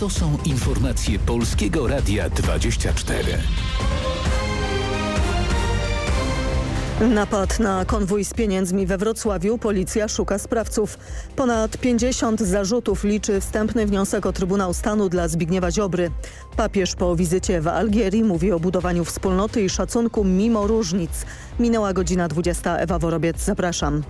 To są informacje Polskiego Radia 24. Napad na konwój z pieniędzmi we Wrocławiu. Policja szuka sprawców. Ponad 50 zarzutów liczy wstępny wniosek o Trybunał Stanu dla Zbigniewa Ziobry. Papież po wizycie w Algierii mówi o budowaniu wspólnoty i szacunku mimo różnic. Minęła godzina 20. Ewa Worobiec, zapraszam.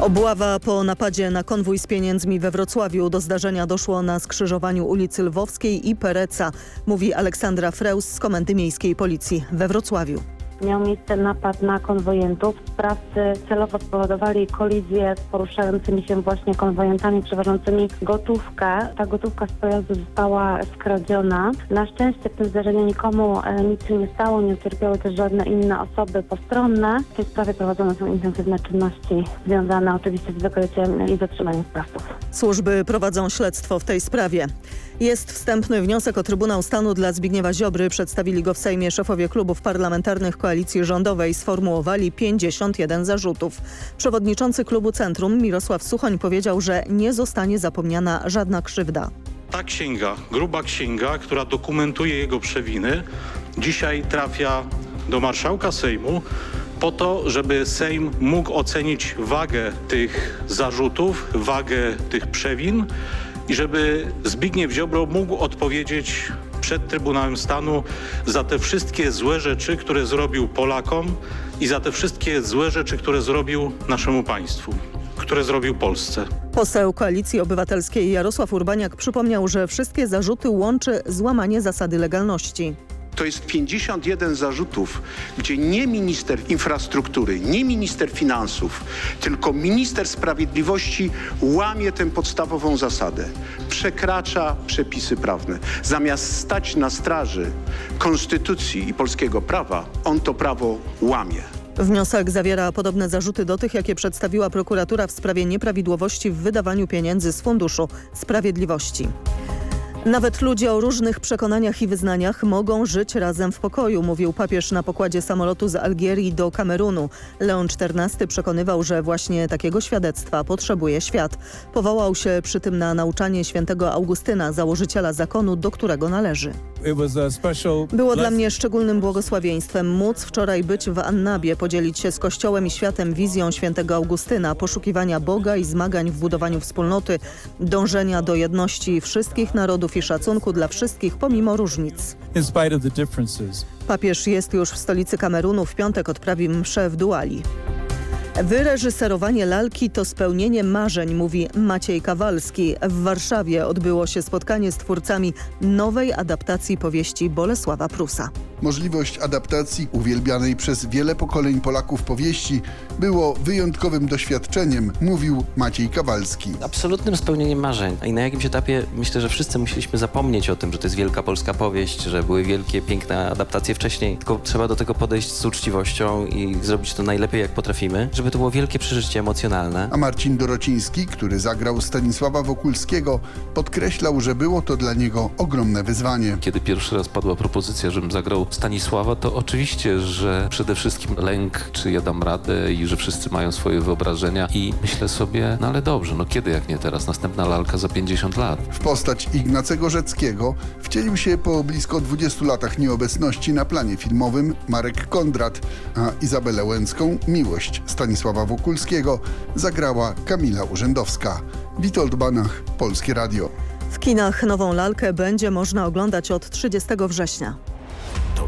Obława po napadzie na konwój z pieniędzmi we Wrocławiu. Do zdarzenia doszło na skrzyżowaniu ulicy Lwowskiej i Pereca, mówi Aleksandra Freus z Komendy Miejskiej Policji we Wrocławiu. Miał miejsce napad na konwojentów. Sprawcy celowo spowodowali kolizję z poruszającymi się właśnie konwojentami przewożącymi gotówkę. Ta gotówka z pojazdu została skradziona. Na szczęście w tym zdarzeniu nikomu e, nic się nie stało, nie ucierpiały też żadne inne osoby postronne. W tej sprawie prowadzone są intensywne czynności związane oczywiście z wykryciem i zatrzymaniem sprawców. Służby prowadzą śledztwo w tej sprawie. Jest wstępny wniosek o Trybunał Stanu dla Zbigniewa Ziobry. Przedstawili go w Sejmie szefowie klubów parlamentarnych koalicji rządowej. Sformułowali 51 zarzutów. Przewodniczący klubu Centrum Mirosław Suchoń powiedział, że nie zostanie zapomniana żadna krzywda. Ta księga, gruba księga, która dokumentuje jego przewiny, dzisiaj trafia do marszałka Sejmu po to, żeby Sejm mógł ocenić wagę tych zarzutów, wagę tych przewin i żeby Zbigniew Ziobro mógł odpowiedzieć przed Trybunałem Stanu za te wszystkie złe rzeczy, które zrobił Polakom i za te wszystkie złe rzeczy, które zrobił naszemu państwu, które zrobił Polsce. Poseł Koalicji Obywatelskiej Jarosław Urbaniak przypomniał, że wszystkie zarzuty łączy złamanie zasady legalności. To jest 51 zarzutów, gdzie nie minister infrastruktury, nie minister finansów, tylko minister sprawiedliwości łamie tę podstawową zasadę. Przekracza przepisy prawne. Zamiast stać na straży konstytucji i polskiego prawa, on to prawo łamie. Wniosek zawiera podobne zarzuty do tych, jakie przedstawiła prokuratura w sprawie nieprawidłowości w wydawaniu pieniędzy z Funduszu Sprawiedliwości. Nawet ludzie o różnych przekonaniach i wyznaniach mogą żyć razem w pokoju, mówił papież na pokładzie samolotu z Algierii do Kamerunu. Leon XIV przekonywał, że właśnie takiego świadectwa potrzebuje świat. Powołał się przy tym na nauczanie świętego Augustyna, założyciela zakonu, do którego należy. Było dla mnie szczególnym błogosławieństwem móc wczoraj być w Annabie, podzielić się z Kościołem i światem wizją świętego Augustyna, poszukiwania Boga i zmagań w budowaniu wspólnoty, dążenia do jedności wszystkich narodów i szacunku dla wszystkich pomimo różnic. Papież jest już w stolicy Kamerunu. W piątek odprawi mszę w Duali. Wyreżyserowanie lalki to spełnienie marzeń, mówi Maciej Kawalski. W Warszawie odbyło się spotkanie z twórcami nowej adaptacji powieści Bolesława Prusa. Możliwość adaptacji uwielbianej przez wiele pokoleń Polaków powieści było wyjątkowym doświadczeniem, mówił Maciej Kawalski. Absolutnym spełnieniem marzeń. I na jakimś etapie myślę, że wszyscy musieliśmy zapomnieć o tym, że to jest wielka polska powieść, że były wielkie, piękne adaptacje wcześniej. Tylko trzeba do tego podejść z uczciwością i zrobić to najlepiej jak potrafimy, żeby to było wielkie przeżycie emocjonalne. A Marcin Dorociński, który zagrał Stanisława Wokulskiego, podkreślał, że było to dla niego ogromne wyzwanie. Kiedy pierwszy raz padła propozycja, żebym zagrał Stanisława, to oczywiście, że przede wszystkim lęk, czy ja dam radę i że wszyscy mają swoje wyobrażenia i myślę sobie, no ale dobrze, no kiedy jak nie teraz, następna lalka za 50 lat. W postać Ignacego Rzeckiego wcielił się po blisko 20 latach nieobecności na planie filmowym Marek Kondrat, a Izabelę Łęcką, miłość Stanisława Wokulskiego, zagrała Kamila Urzędowska. Witold Banach, Polskie Radio. W kinach nową lalkę będzie można oglądać od 30 września.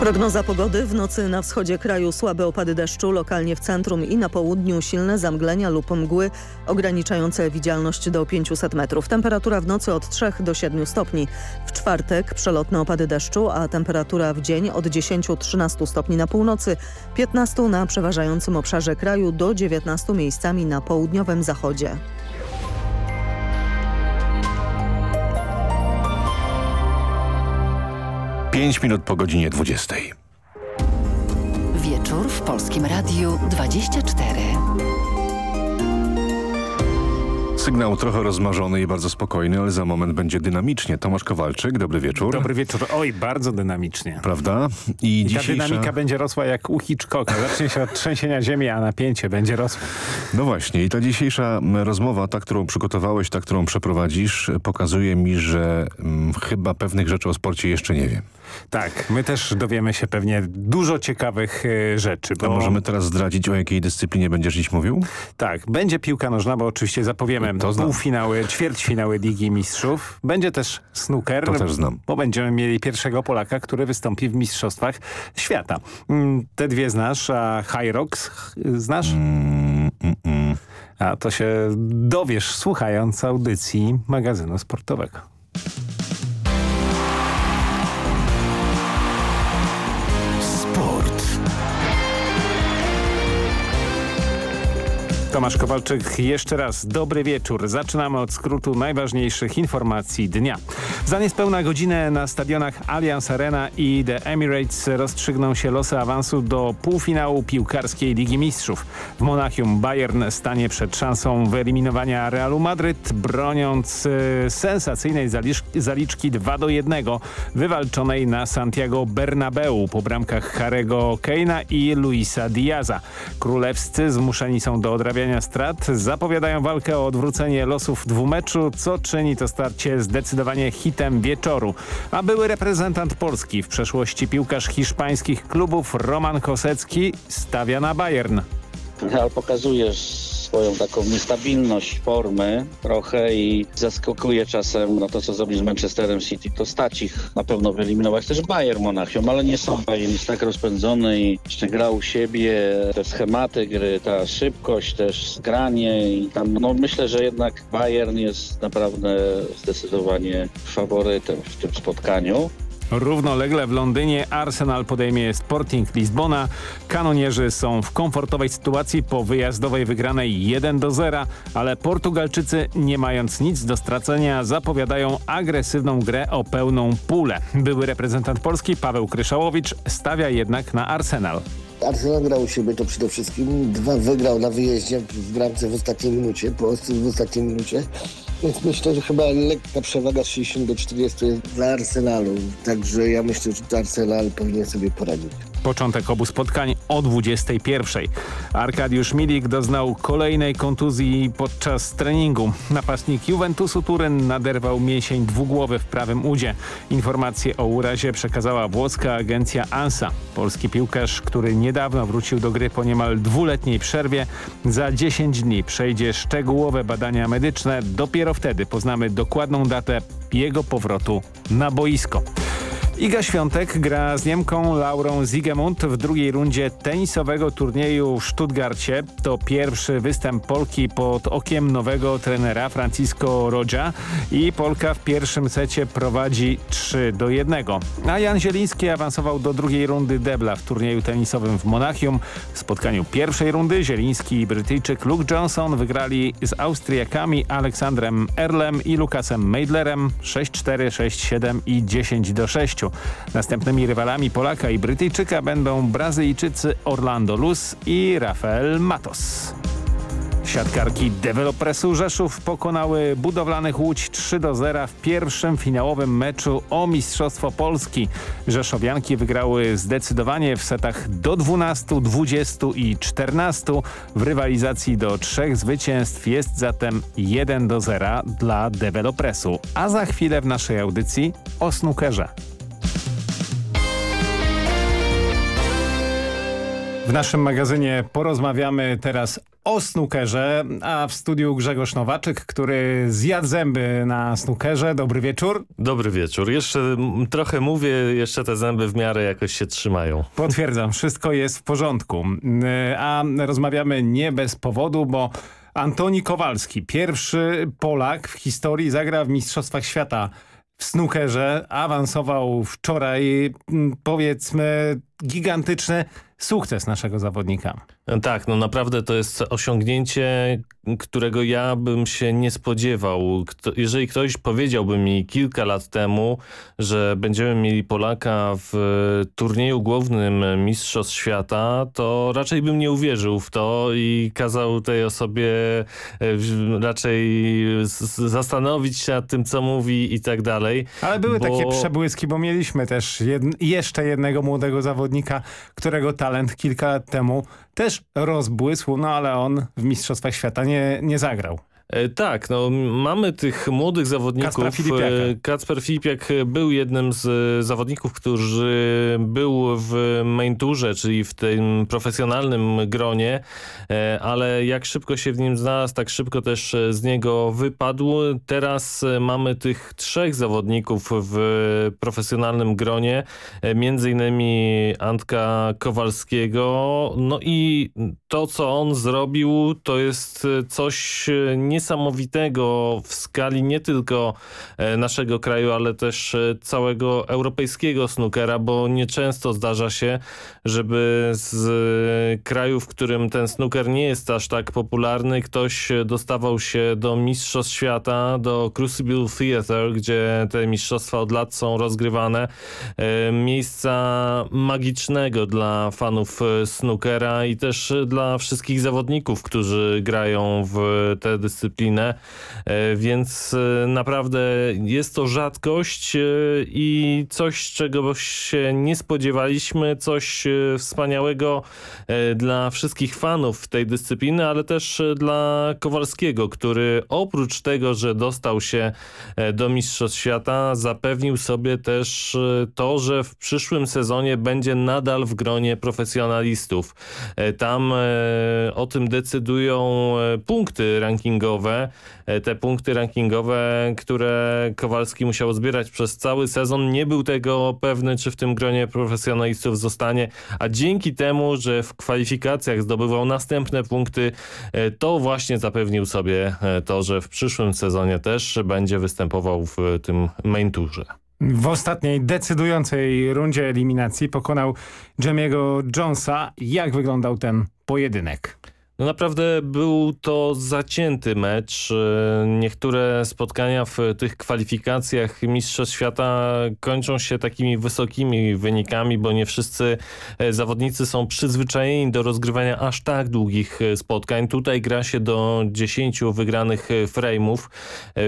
Prognoza pogody w nocy na wschodzie kraju słabe opady deszczu, lokalnie w centrum i na południu silne zamglenia lub mgły ograniczające widzialność do 500 metrów. Temperatura w nocy od 3 do 7 stopni. W czwartek przelotne opady deszczu, a temperatura w dzień od 10-13 stopni na północy, 15 na przeważającym obszarze kraju do 19 miejscami na południowym zachodzie. Pięć minut po godzinie 20. Wieczór w Polskim Radiu 24. Sygnał trochę rozmarzony i bardzo spokojny, ale za moment będzie dynamicznie. Tomasz Kowalczyk, dobry wieczór. Dobry wieczór. Oj, bardzo dynamicznie. Prawda? I, I dzisiejsza... ta dynamika będzie rosła jak u Hitchcocka. Zacznie się od trzęsienia ziemi, a napięcie będzie rosło. No właśnie i ta dzisiejsza rozmowa, ta, którą przygotowałeś, ta, którą przeprowadzisz, pokazuje mi, że mm, chyba pewnych rzeczy o sporcie jeszcze nie wiem. Tak, my też dowiemy się pewnie dużo ciekawych y, rzeczy. Bo... A możemy teraz zdradzić, o jakiej dyscyplinie będziesz dziś mówił? Tak, będzie piłka nożna, bo oczywiście zapowiemy to półfinały, ćwierćfinały Ligi Mistrzów. Będzie też snooker. To też znam. Bo będziemy mieli pierwszego Polaka, który wystąpi w Mistrzostwach Świata. Mm, te dwie znasz, a High Rocks znasz? Mm, mm, mm. A to się dowiesz słuchając audycji magazynu sportowego. Tomasz Kowalczyk, jeszcze raz dobry wieczór. Zaczynamy od skrótu najważniejszych informacji dnia. Za niespełna godzinę na stadionach Allianz Arena i The Emirates rozstrzygną się losy awansu do półfinału piłkarskiej Ligi Mistrzów. W Monachium Bayern stanie przed szansą wyeliminowania Realu Madryt, broniąc y, sensacyjnej zaliczki 2 do 1 wywalczonej na Santiago Bernabeu po bramkach Harego Keina i Luisa Diaza. Królewscy zmuszeni są do odrabiania strat zapowiadają walkę o odwrócenie losów dwumeczu, co czyni to starcie zdecydowanie hitem wieczoru. A były reprezentant Polski, w przeszłości piłkarz hiszpańskich klubów Roman Kosecki stawia na Bayern. Real pokazujesz swoją taką niestabilność formy trochę i zaskakuje czasem na to, co zrobił z Manchesterem City. To stać ich na pewno wyeliminować też Bayern Monachium, ale nie są. Bayern jest tak rozpędzony i jeszcze gra u siebie, te schematy gry, ta szybkość też, zgranie i tam, no myślę, że jednak Bayern jest naprawdę zdecydowanie faworytem w tym spotkaniu. Równolegle w Londynie Arsenal podejmie Sporting Lizbona. Kanonierzy są w komfortowej sytuacji po wyjazdowej wygranej 1 do 0, ale Portugalczycy nie mając nic do stracenia zapowiadają agresywną grę o pełną pulę. Były reprezentant Polski Paweł Kryszałowicz stawia jednak na Arsenal. Arsenal grał u siebie to przede wszystkim. Dwa wygrał na wyjeździe w bramce w ostatniej minucie, po w ostatniej minucie. Więc myślę, że chyba lekka przewaga 60 do 40 jest dla Arsenalu. Także ja myślę, że Arsenal powinien sobie poradzić. Początek obu spotkań o 21. Arkadiusz Milik doznał kolejnej kontuzji podczas treningu. Napastnik Juventusu Turyn naderwał mięsień dwugłowy w prawym udzie. Informację o urazie przekazała włoska agencja ANSA. Polski piłkarz, który niedawno wrócił do gry po niemal dwuletniej przerwie, za 10 dni przejdzie szczegółowe badania medyczne. Dopiero wtedy poznamy dokładną datę jego powrotu na boisko. Iga Świątek gra z Niemką Laurą Zigemund w drugiej rundzie tenisowego turnieju w Stuttgarcie. To pierwszy występ Polki pod okiem nowego trenera Francisco Rodzia i Polka w pierwszym secie prowadzi 3 do 1. A Jan Zieliński awansował do drugiej rundy debla w turnieju tenisowym w Monachium. W spotkaniu pierwszej rundy Zieliński i Brytyjczyk Luke Johnson wygrali z Austriakami Aleksandrem Erlem i Lukasem Meidlerem 6-4, 6-7 i 10 do 6. Następnymi rywalami Polaka i Brytyjczyka będą Brazylijczycy Orlando Luz i Rafael Matos. Siatkarki Developresu Rzeszów pokonały budowlanych Łódź 3 do 0 w pierwszym finałowym meczu o Mistrzostwo Polski. Rzeszowianki wygrały zdecydowanie w setach do 12, 20 i 14. W rywalizacji do trzech zwycięstw jest zatem 1 do 0 dla Developresu. A za chwilę w naszej audycji o snookerze. W naszym magazynie porozmawiamy teraz o snookerze, a w studiu Grzegorz Nowaczyk, który zjadł zęby na snookerze. Dobry wieczór. Dobry wieczór. Jeszcze trochę mówię, jeszcze te zęby w miarę jakoś się trzymają. Potwierdzam, wszystko jest w porządku. A rozmawiamy nie bez powodu, bo Antoni Kowalski, pierwszy Polak w historii zagra w Mistrzostwach Świata w snookerze, awansował wczoraj, powiedzmy, gigantyczny sukces naszego zawodnika. Tak, no naprawdę to jest osiągnięcie, którego ja bym się nie spodziewał. Kto, jeżeli ktoś powiedziałby mi kilka lat temu, że będziemy mieli Polaka w turnieju głównym Mistrzostw Świata, to raczej bym nie uwierzył w to i kazał tej osobie e, raczej zastanowić się nad tym, co mówi i tak dalej. Ale były bo... takie przebłyski, bo mieliśmy też jed jeszcze jednego młodego zawodnika, którego talent kilka lat temu też rozbłysł, no ale on w Mistrzostwach Świata nie, nie zagrał. E, tak, no mamy tych młodych zawodników. Kacper Filipiak. E, Kacper Filipiak był jednym z e, zawodników, który był w main tourze, czyli w tym profesjonalnym gronie, ale jak szybko się w nim znalazł, tak szybko też z niego wypadł. Teraz mamy tych trzech zawodników w profesjonalnym gronie, między innymi Antka Kowalskiego, no i to, co on zrobił, to jest coś nie niesamowitego w skali nie tylko e, naszego kraju, ale też e, całego europejskiego snookera, bo nieczęsto zdarza się, żeby z kraju, w którym ten snooker nie jest aż tak popularny, ktoś dostawał się do Mistrzostw Świata, do Crucible Theatre, gdzie te mistrzostwa od lat są rozgrywane. E, miejsca magicznego dla fanów snookera i też dla wszystkich zawodników, którzy grają w te dyscypliny dyscyplinę, e, więc e, naprawdę jest to rzadkość e, i coś, czego się nie spodziewaliśmy, coś wspaniałego dla wszystkich fanów tej dyscypliny, ale też dla Kowalskiego, który oprócz tego, że dostał się do Mistrzostw Świata, zapewnił sobie też to, że w przyszłym sezonie będzie nadal w gronie profesjonalistów. Tam o tym decydują punkty rankingowe, rankingowe, e, te punkty rankingowe, które Kowalski musiał zbierać przez cały sezon. Nie był tego pewny, czy w tym gronie profesjonalistów zostanie, a dzięki temu, że w kwalifikacjach zdobywał następne punkty, e, to właśnie zapewnił sobie e, to, że w przyszłym sezonie też będzie występował w tym main tourze. W ostatniej decydującej rundzie eliminacji pokonał Jamiego Jonesa. Jak wyglądał ten pojedynek? No naprawdę był to zacięty mecz. E, niektóre spotkania w tych kwalifikacjach Mistrzostw Świata kończą się takimi wysokimi wynikami, bo nie wszyscy e, zawodnicy są przyzwyczajeni do rozgrywania aż tak długich e, spotkań. Tutaj gra się do 10 wygranych frame'ów,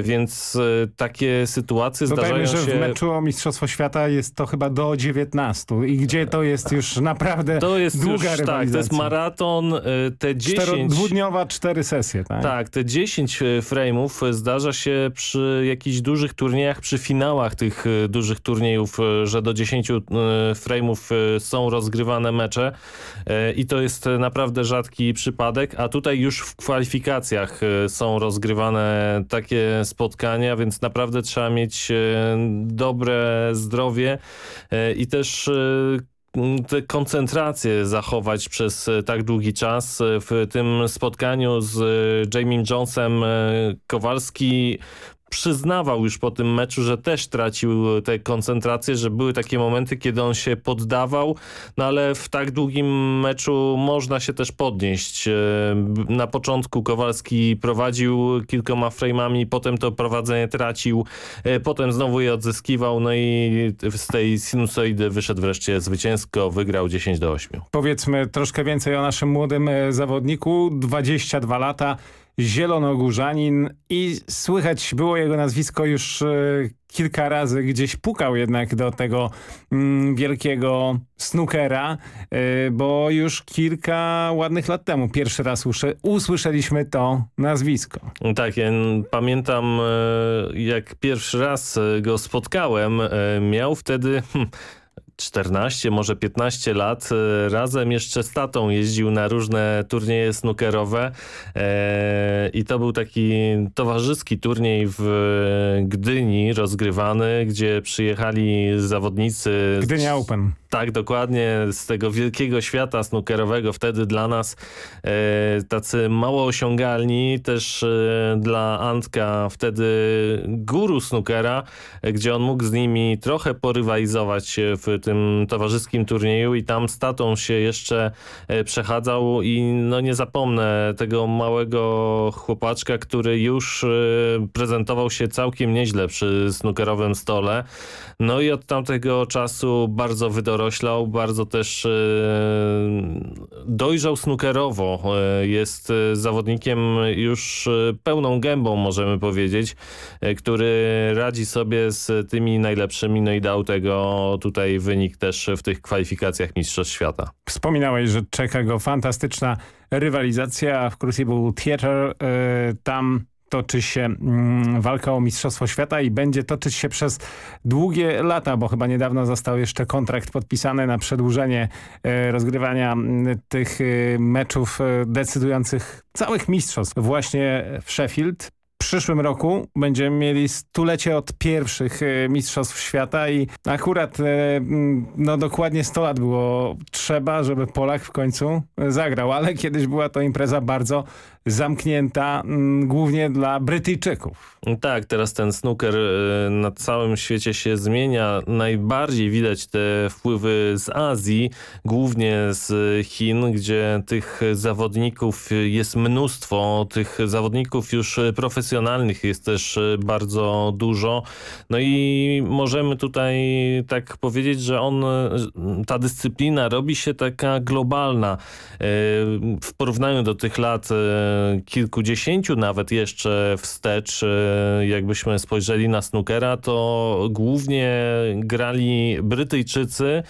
więc takie sytuacje Dodajmy, zdarzają się... że w meczu o Mistrzostwo Świata jest to chyba do 19 i gdzie to jest już naprawdę to jest długa już. Tak, to jest maraton. Te 10 10... Dwudniowa, cztery sesje, tak? Tak, te 10 e, frame'ów e, zdarza się przy jakichś dużych turniejach, przy finałach tych e, dużych turniejów, że do 10 frame'ów są rozgrywane mecze i to jest naprawdę rzadki przypadek, a tutaj już w kwalifikacjach są rozgrywane takie spotkania, więc naprawdę trzeba mieć dobre zdrowie i też koncentrację zachować przez e, tak długi czas. E, w tym spotkaniu z e, Jamie Jonesem Kowalski przyznawał już po tym meczu, że też tracił tę koncentrację, że były takie momenty, kiedy on się poddawał, no ale w tak długim meczu można się też podnieść. E, na początku Kowalski prowadził kilkoma frame'ami, potem to prowadzenie tracił, e, potem znowu je odzyskiwał, no i z tej sinusoidy wyszedł wreszcie zwycięsko, wygrał 10 do 8. Powiedzmy troszkę więcej o naszym młodym e, zawodniku, 22 lata, zielonogórzanin i słychać było jego nazwisko już e, kilka razy gdzieś pukał jednak do tego mm, wielkiego snookera, e, bo już kilka ładnych lat temu pierwszy raz usłyszeliśmy to nazwisko. Tak, ja pamiętam e, jak pierwszy raz go spotkałem, miał wtedy... Hmm, 14, może 15 lat. E, razem jeszcze z tatą jeździł na różne turnieje snookerowe e, i to był taki towarzyski turniej w Gdyni rozgrywany, gdzie przyjechali zawodnicy... Gdynia Open. Tak, dokładnie. Z tego wielkiego świata snookerowego wtedy dla nas e, tacy mało osiągalni, też dla Antka wtedy guru snookera, gdzie on mógł z nimi trochę porywalizować w tym towarzyskim turnieju i tam z tatą się jeszcze e, przechadzał i no nie zapomnę tego małego chłopaczka, który już e, prezentował się całkiem nieźle przy snookerowym stole. No i od tamtego czasu bardzo wydoroślał, bardzo też e, dojrzał snookerowo. E, jest zawodnikiem już pełną gębą, możemy powiedzieć, który radzi sobie z tymi najlepszymi, no i dał tego tutaj wynik też w tych kwalifikacjach Mistrzostw Świata. Wspominałeś, że czeka go fantastyczna rywalizacja w Crucible Theatre. Y, tam toczy się mm, walka o Mistrzostwo Świata i będzie toczyć się przez długie lata, bo chyba niedawno został jeszcze kontrakt podpisany na przedłużenie y, rozgrywania mm, tych y, meczów decydujących całych mistrzostw właśnie w Sheffield. Przyszłym roku będziemy mieli stulecie od pierwszych e, Mistrzostw Świata i akurat e, no dokładnie 100 lat było trzeba, żeby Polak w końcu zagrał, ale kiedyś była to impreza bardzo zamknięta, m, głównie dla Brytyjczyków. Tak, teraz ten snooker e, na całym świecie się zmienia. Najbardziej widać te wpływy z Azji, głównie z Chin, gdzie tych zawodników jest mnóstwo, tych zawodników już profesjonalnych jest też bardzo dużo. No i możemy tutaj tak powiedzieć, że on, ta dyscyplina robi się taka globalna. W porównaniu do tych lat kilkudziesięciu nawet jeszcze wstecz, e, jakbyśmy spojrzeli na snookera, to głównie grali Brytyjczycy,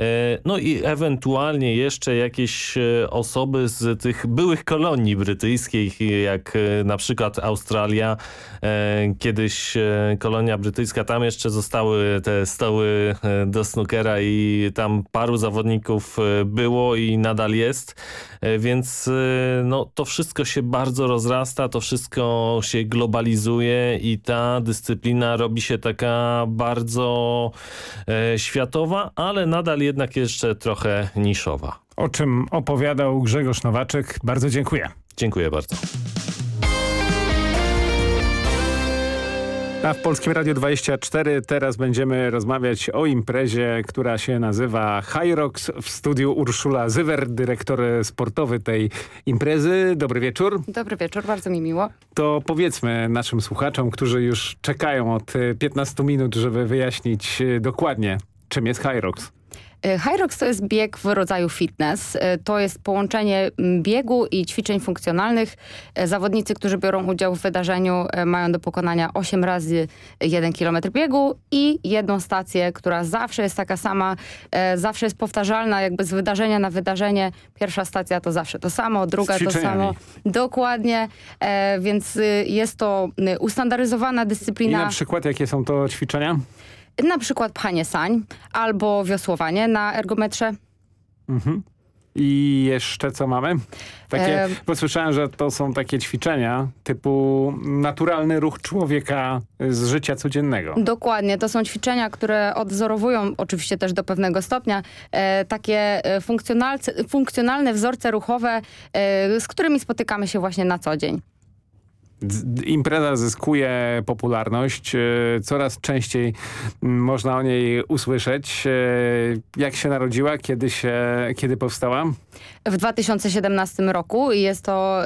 e, no i ewentualnie jeszcze jakieś e, osoby z tych byłych kolonii brytyjskich, jak na przykład Australia, kiedyś kolonia brytyjska, tam jeszcze zostały te stoły do snookera i tam paru zawodników było i nadal jest, więc no, to wszystko się bardzo rozrasta, to wszystko się globalizuje i ta dyscyplina robi się taka bardzo e, światowa, ale nadal jednak jeszcze trochę niszowa. O czym opowiadał Grzegorz Nowaczek. Bardzo dziękuję. Dziękuję bardzo. A w Polskim Radiu 24 teraz będziemy rozmawiać o imprezie, która się nazywa Rocks w studiu Urszula Zywer, dyrektor sportowy tej imprezy. Dobry wieczór. Dobry wieczór, bardzo mi miło. To powiedzmy naszym słuchaczom, którzy już czekają od e, 15 minut, żeby wyjaśnić dokładnie, czym jest High High Rocks to jest bieg w rodzaju fitness. Y, To jest połączenie biegu i ćwiczeń funkcjonalnych. Y, Zawodnicy, którzy biorą udział w wydarzeniu mają do pokonania 8 razy 1 km biegu i jedną stację, która zawsze jest taka sama, zawsze jest powtarzalna jakby z wydarzenia na wydarzenie. Pierwsza stacja to zawsze to samo, druga to samo. Dokładnie, e, więc y, jest to y, ustandaryzowana I dyscyplina. na przykład jakie są to ćwiczenia? Na przykład pchanie sań albo wiosłowanie na ergometrze. Mhm. I jeszcze co mamy? Takie, Em. bo słyszałem, że to są takie ćwiczenia typu naturalny ruch człowieka z życia codziennego. Dokładnie, to są ćwiczenia, które odwzorowują oczywiście też do pewnego stopnia e, takie e, funkcjonalne wzorce ruchowe, e, z którymi spotykamy się właśnie na co dzień. Impreza zyskuje popularność, e, coraz częściej można o niej usłyszeć. E, Jak się narodziła, kiedy, się, kiedy powstała? W 2017 roku i jest to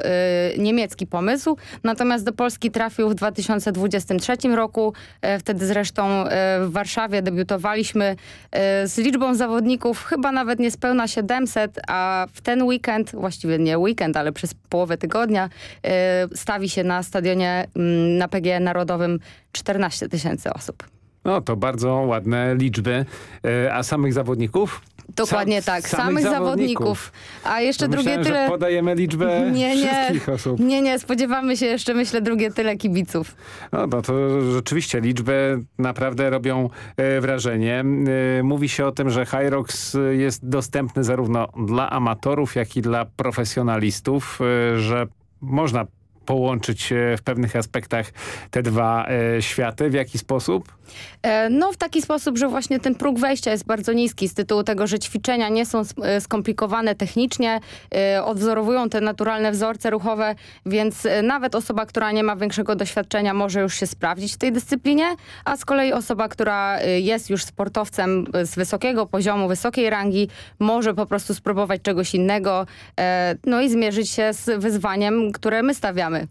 y, niemiecki pomysł, natomiast do Polski trafił w 2023 roku. E, wtedy zresztą e, w Warszawie debiutowaliśmy e, z liczbą zawodników chyba nawet niespełna 700, a w ten weekend, właściwie nie weekend, ale przez połowę tygodnia e, stawi się na stadionie mm, na PG Narodowym 14 tysięcy osób. No to bardzo ładne liczby. E, A samych zawodników? Dokładnie Sam- tak, samych, zawodników. A jeszcze drugie tyle... że podajemy liczbę Nie, nie. wszystkich osób. Nie, nie, spodziewamy się jeszcze, myślę, drugie tyle kibiców. No, no to rzeczywiście liczby naprawdę robią e, wrażenie. E, mówi się o tym, że Hyrox jest dostępny zarówno dla amatorów, jak i dla profesjonalistów, e, że można połączyć e, w pewnych aspektach te dwa e, światy. W jaki sposób? E, no w taki sposób, że właśnie ten próg wejścia jest bardzo niski z tytułu tego, że ćwiczenia nie są e, skomplikowane technicznie, e, odwzorowują te naturalne wzorce ruchowe, więc nawet osoba, która nie ma większego doświadczenia może już się sprawdzić w tej dyscyplinie, a z kolei osoba, która jest już sportowcem z wysokiego poziomu, wysokiej rangi, może po prostu spróbować czegoś innego, no i zmierzyć się z wyzwaniem, które my stawiamy. programy.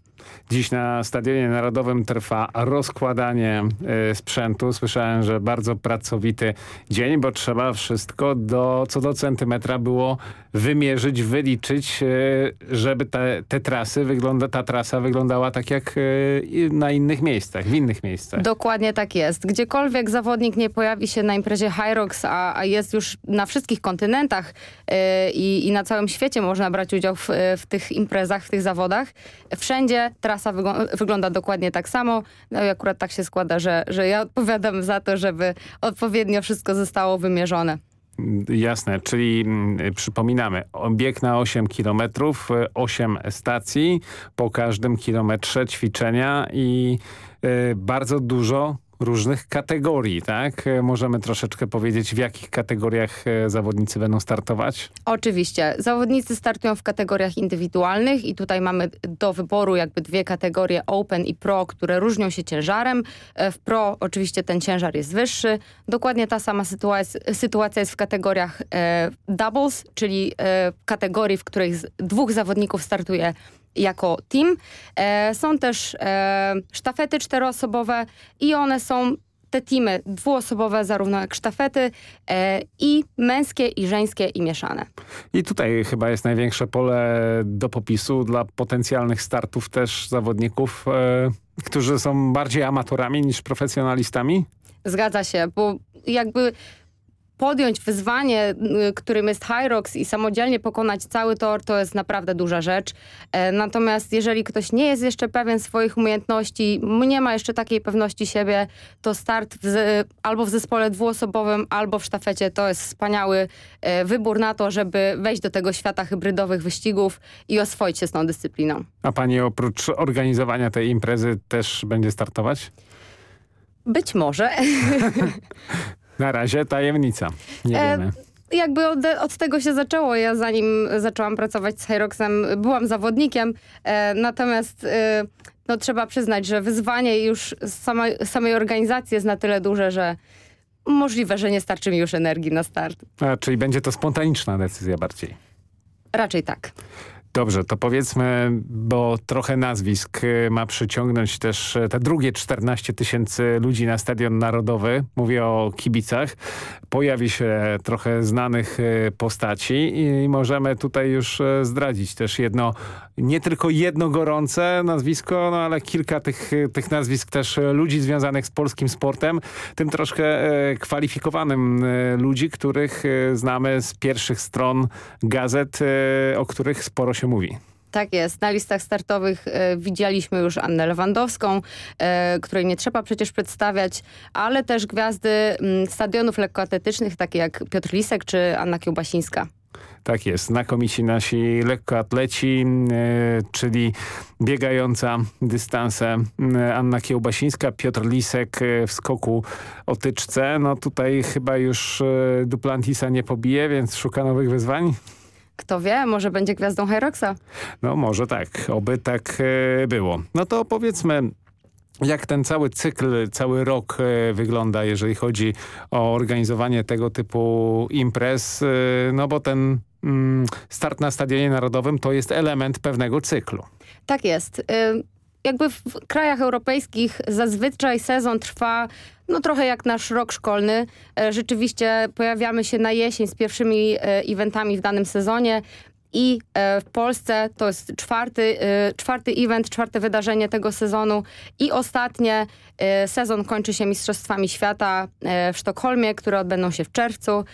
Dziś na Stadionie Narodowym trwa rozkładanie y, sprzętu. Słyszałem, że bardzo pracowity dzień, bo trzeba wszystko do, co do centymetra było wymierzyć, wyliczyć, y, żeby te, te trasy, wygląda, ta trasa wyglądała tak jak y, na innych miejscach, w innych miejscach. Dokładnie tak jest. Gdziekolwiek zawodnik nie pojawi się na imprezie Hyrox, a, a jest już na wszystkich kontynentach y, i, i na całym świecie można brać udział w, w tych imprezach, w tych zawodach, wszędzie trasa wygląda dokładnie tak samo. No i akurat tak się składa, że, że ja odpowiadam za to, żeby odpowiednio wszystko zostało wymierzone. Jasne, czyli mm, przypominamy, bieg na 8 kilometrów, 8 stacji, po każdym kilometrze ćwiczenia i y, bardzo dużo różnych kategorii, tak? E, możemy troszeczkę powiedzieć, w jakich kategoriach e, zawodnicy będą startować? Oczywiście. Zawodnicy startują w kategoriach indywidualnych i tutaj mamy do wyboru jakby dwie kategorie Open i Pro, które różnią się ciężarem. E, w Pro oczywiście ten ciężar jest wyższy. Dokładnie ta sama sytuacja, sytuacja jest w kategoriach e, Doubles, czyli e, kategorii, w których dwóch zawodników startuje jako team. E, są też e, sztafety czteroosobowe i one są te teamy dwuosobowe, zarówno jak sztafety e, i męskie, i żeńskie, i mieszane. I tutaj chyba jest największe pole do popisu dla potencjalnych startów też zawodników, e, którzy są bardziej amatorami niż profesjonalistami? Zgadza się, bo jakby podjąć wyzwanie, y, którym jest Hyrox i samodzielnie pokonać cały tor, to jest naprawdę duża rzecz. E, natomiast jeżeli ktoś nie jest jeszcze pewien swoich umiejętności, nie ma jeszcze takiej pewności siebie, to start w, albo w zespole dwuosobowym, albo w sztafecie to jest wspaniały e, wybór na to, żeby wejść do tego świata hybrydowych wyścigów i oswoić się z tą dyscypliną. A pani oprócz organizowania tej imprezy też będzie startować? Być może. Na razie tajemnica. Nie e, wiemy. Jakby od, od, tego się zaczęło. Ja zanim zaczęłam pracować z Hyroxem, byłam zawodnikiem, e, natomiast e, no, trzeba przyznać, że wyzwanie już samej, samej organizacji jest na tyle duże, że możliwe, że nie starczy mi już energii na start. A, czyli będzie to spontaniczna decyzja bardziej? Raczej tak. Dobrze, to powiedzmy, bo trochę nazwisk y, ma przyciągnąć też y, te drugie 14 tysięcy ludzi na Stadion Narodowy. Mówię o kibicach. Pojawi się trochę znanych y, postaci i możemy tutaj już zdradzić też jedno, nie tylko jedno gorące nazwisko, no ale kilka tych, tych nazwisk też ludzi związanych z polskim sportem, tym troszkę kwalifikowanym ludzi, których znamy z pierwszych stron gazet, o których sporo się się mówi. Tak jest. Na listach startowych e, widzieliśmy już Annę Lewandowską, e, której nie trzeba przecież przedstawiać, ale też gwiazdy m, mm, stadionów lekkoatletycznych, takie jak Piotr Lisek czy Anna Kiełbasińska. Tak jest, znakomici nasi lekkoatleci, e, czyli biegająca dystanse e, Anna Kiełbasińska, Piotr Lisek e, w skoku o tyczce. No tutaj chyba już e, Duplantisa nie pobije, więc szuka nowych wyzwań. Kto wie, może będzie gwiazdą Hyroxa. No może tak, oby tak e, było. No to powiedzmy, jak ten cały cykl, cały rok e, wygląda, jeżeli chodzi o organizowanie tego typu imprez, e, no bo ten mm, start na Stadionie Narodowym to jest element pewnego cyklu. Tak jest jakby w krajach europejskich zazwyczaj sezon trwa no trochę jak nasz rok szkolny. E, rzeczywiście pojawiamy się na jesień z pierwszymi e, eventami w danym sezonie i e, w Polsce to jest czwarty, czwarty event, czwarte wydarzenie tego sezonu i ostatnie sezon kończy się Mistrzostwami Świata w Sztokholmie, które odbędą się w czerwcu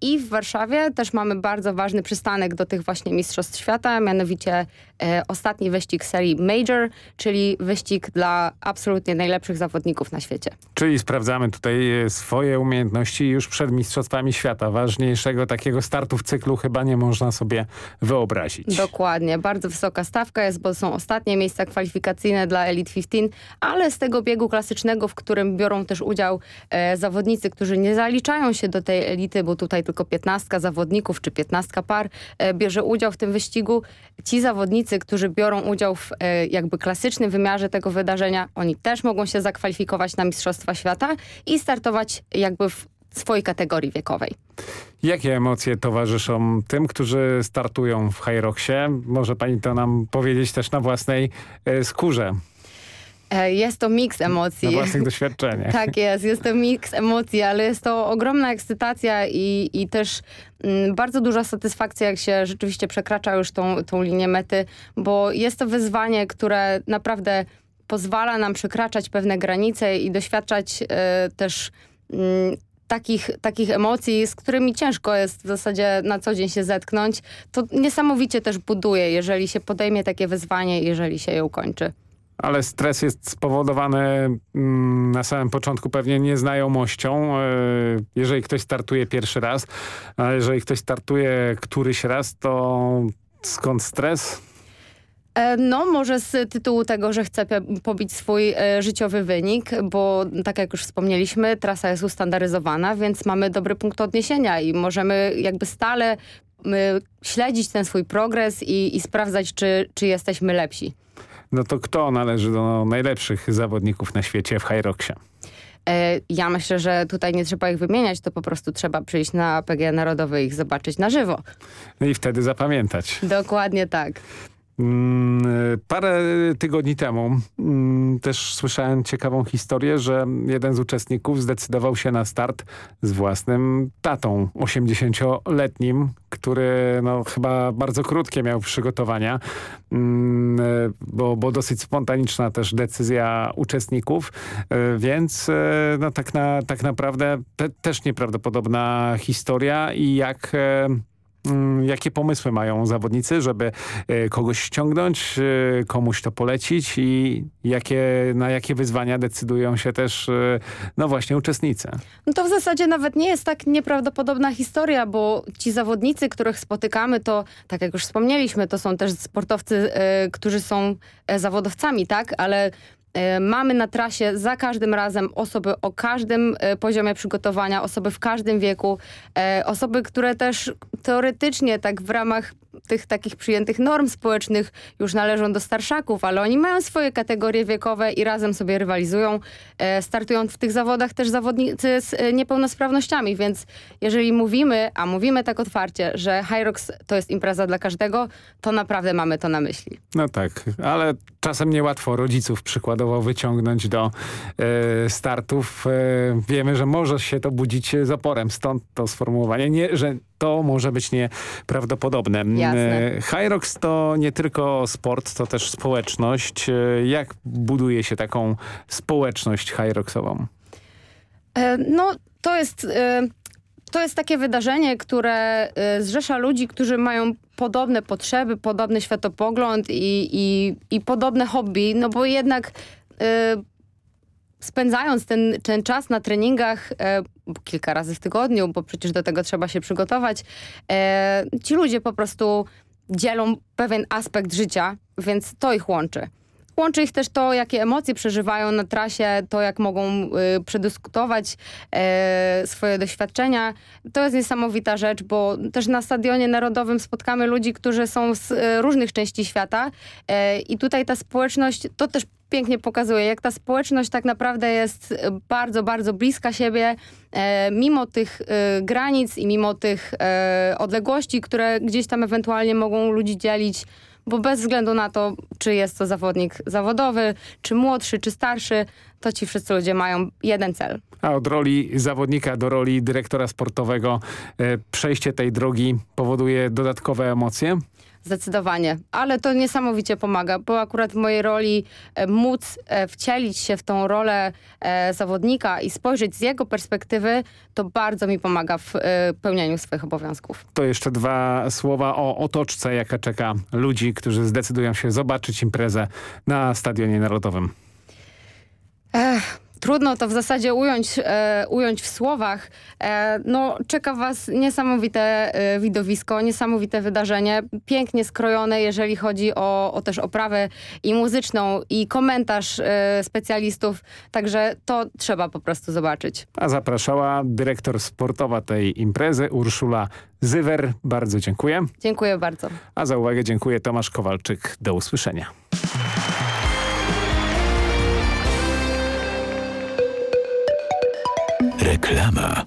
i w Warszawie też mamy bardzo ważny przystanek do tych właśnie Mistrzostw Świata, mianowicie e, ostatni wyścig serii Major, czyli wyścig dla absolutnie najlepszych zawodników na świecie. Czyli sprawdzamy tutaj e, swoje umiejętności już przed Mistrzostwami Świata. Ważniejszego takiego startu w cyklu chyba nie można sobie sobie wyobrazić. Dokładnie. Bardzo wysoka stawka jest, bo są ostatnie miejsca kwalifikacyjne dla Elite 15, ale z tego biegu klasycznego, w którym biorą też udział e, zawodnicy, którzy nie zaliczają się do tej elity, bo tutaj tylko 15 zawodników czy 15 par e, bierze udział w tym wyścigu. Ci zawodnicy, którzy biorą udział w e, jakby klasycznym wymiarze tego wydarzenia, oni też mogą się zakwalifikować na Mistrzostwa Świata i startować jakby w swojej kategorii wiekowej. Jakie emocje towarzyszą tym, którzy startują w Hyroxie? Może pani to nam powiedzieć też na własnej e, skórze. E, jest to miks emocji. Na własnych doświadczeniach. tak jest, jest to miks emocji, ale jest to ogromna ekscytacja i, i też mm, bardzo duża satysfakcja, jak się rzeczywiście przekracza już tą, tą linię mety, bo jest to wyzwanie, które naprawdę pozwala nam przekraczać pewne granice i doświadczać e, też mm, takich, takich emocji, z którymi ciężko jest w zasadzie na co dzień się zetknąć, to niesamowicie też buduje, jeżeli się podejmie takie wyzwanie jeżeli się je ukończy. Ale stres jest spowodowany mm, na samym początku pewnie nieznajomością. E, jeżeli ktoś startuje pierwszy raz, a jeżeli ktoś startuje któryś raz, to skąd stres? E, no, może z tytułu tego, że chcę pobić swój e, życiowy wynik, bo tak jak już wspomnieliśmy, trasa jest ustandaryzowana, więc mamy dobry punkt odniesienia i możemy jakby stale śledzić ten swój progres i, i sprawdzać, czy, czy jesteśmy lepsi. No to kto należy do najlepszych zawodników na świecie w Hyroxie? E, ja myślę, że tutaj nie trzeba ich wymieniać, to po prostu trzeba przyjść na PG Narodowy i ich zobaczyć na żywo. No i wtedy zapamiętać. Dokładnie tak. Mm, parę tygodni temu mm, też słyszałem ciekawą historię, że jeden z uczestników zdecydował się na start z własnym tatą 80-letnim, który no, chyba bardzo krótkie miał przygotowania, mm, bo, bo dosyć spontaniczna też decyzja uczestników, e, więc e, no, tak, na, tak naprawdę te, też nieprawdopodobna historia i jak e, jakie pomysły mają zawodnicy, żeby e, kogoś ściągnąć, e, komuś to polecić i jakie, na jakie wyzwania decydują się też e, no właśnie uczestnicy. No to w zasadzie nawet nie jest tak nieprawdopodobna historia, bo ci zawodnicy, których spotykamy, to tak jak już wspomnieliśmy, to są też sportowcy, którzy są zawodowcami, tak? Ale mamy na trasie za każdym razem osoby o każdym e, poziomie przygotowania, osoby w każdym wieku, e, osoby, które też teoretycznie tak w ramach tych takich przyjętych norm społecznych już należą do starszaków, ale oni mają swoje kategorie wiekowe i razem sobie rywalizują. Startują w tych zawodach też zawodnicy z niepełnosprawnościami, więc jeżeli mówimy, a mówimy tak otwarcie, że Hyrox to jest impreza dla każdego, to naprawdę mamy to na myśli. No tak, ale czasem niełatwo rodziców przykład przykładowo wyciągnąć do e, startów. E, wiemy, że może się to budzić z oporem, stąd to sformułowanie, nie, że to może być nieprawdopodobne. Jasne. Hyrox to nie tylko sport, to też społeczność. E, jak buduje się taką społeczność Hyroxową? E, no, to jest... E, to jest takie wydarzenie, które zrzesza ludzi, którzy mają podobne potrzeby, podobny światopogląd i, i, i podobne hobby, no bo jednak spędzając ten, ten czas na treningach y, kilka razy w tygodniu, bo przecież do tego trzeba się przygotować, y, ci ludzie po prostu dzielą pewien aspekt życia, więc to ich łączy. Łączy ich też to, jakie emocje przeżywają na trasie, to jak mogą y, przedyskutować y, swoje doświadczenia. To jest niesamowita rzecz, bo też na Stadionie Narodowym spotkamy ludzi, którzy są z y, różnych części świata y, i tutaj ta społeczność, to też pięknie pokazuje, jak ta społeczność tak naprawdę jest bardzo, bardzo bliska siebie, e, mimo tych e, granic i mimo tych e, odległości, które gdzieś tam ewentualnie mogą ludzi dzielić bo bez względu na to, czy jest to zawodnik zawodowy, czy młodszy, czy starszy, to ci wszyscy ludzie mają jeden cel. A od roli zawodnika do roli dyrektora sportowego e, przejście tej drogi powoduje dodatkowe emocje? Zdecydowanie, ale to niesamowicie pomaga, bo akurat w mojej roli e, móc e, wcielić się w tą rolę e, zawodnika i spojrzeć z jego perspektywy, to bardzo mi pomaga w pełnieniu swoich obowiązków. To jeszcze dwa słowa o otoczce, jaka czeka ludzi, którzy zdecydują się zobaczyć imprezę na Stadionie Narodowym. Ech trudno to w zasadzie ująć, e, ująć w słowach. E, no, czeka was niesamowite e, widowisko, niesamowite wydarzenie, pięknie skrojone, jeżeli chodzi o, o też oprawę i muzyczną, i komentarz e, specjalistów, także to trzeba po prostu zobaczyć. A zapraszała dyrektor sportowa tej imprezy Urszula Zywer. Bardzo dziękuję. Dziękuję bardzo. A za uwagę dziękuję Tomasz Kowalczyk. Do usłyszenia. Reklama.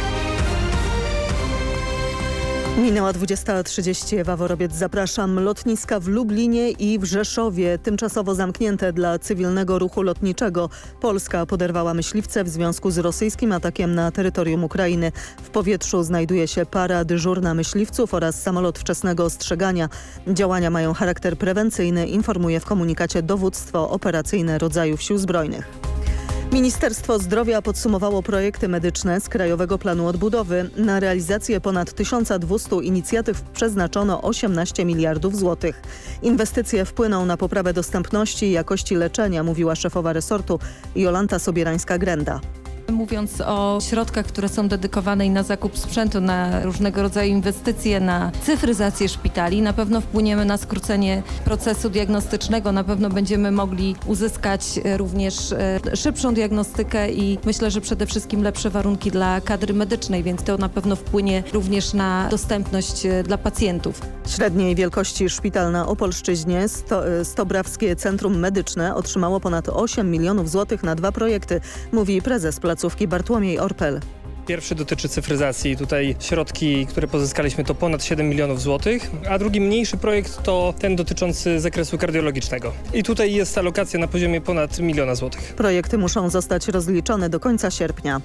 Minęła 20.30. Ewa Worobiec, zapraszam. Lotniska w Lublinie i w Rzeszowie tymczasowo zamknięte dla cywilnego ruchu lotniczego. Polska poderwała myśliwce w związku z rosyjskim atakiem na terytorium Ukrainy. W powietrzu znajduje się para dyżurna myśliwców oraz samolot wczesnego ostrzegania. Działania mają charakter prewencyjny, informuje w komunikacie dowództwo operacyjne rodzajów sił zbrojnych. Ministerstwo Zdrowia podsumowało projekty medyczne z Krajowego Planu Odbudowy. Na realizację ponad 1200 inicjatyw przeznaczono 18 miliardów złotych. Inwestycje wpłyną na poprawę dostępności i jakości leczenia, mówiła szefowa resortu Jolanta Sobierańska-Grenda. Mówiąc o środkach, które są dedykowane na zakup sprzętu, na różnego rodzaju inwestycje, na cyfryzację szpitali, na pewno wpłyniemy na skrócenie procesu diagnostycznego, na pewno będziemy mogli uzyskać e, również e, szybszą diagnostykę i myślę, że przede wszystkim lepsze warunki dla kadry medycznej, więc to na pewno wpłynie również na dostępność e, dla pacjentów. Średniej wielkości szpital na Opolszczyźnie, Sto, Stobrawskie Centrum Medyczne otrzymało ponad 8 milionów złotych na dwa projekty, mówi prezes placówki Bartłomiej Orpel. Pierwszy dotyczy cyfryzacji. Tutaj środki, które pozyskaliśmy to ponad 7 milionów złotych, a drugi mniejszy projekt to ten dotyczący zakresu kardiologicznego. I tutaj jest alokacja na poziomie ponad miliona złotych. Projekty muszą zostać rozliczone do końca sierpnia.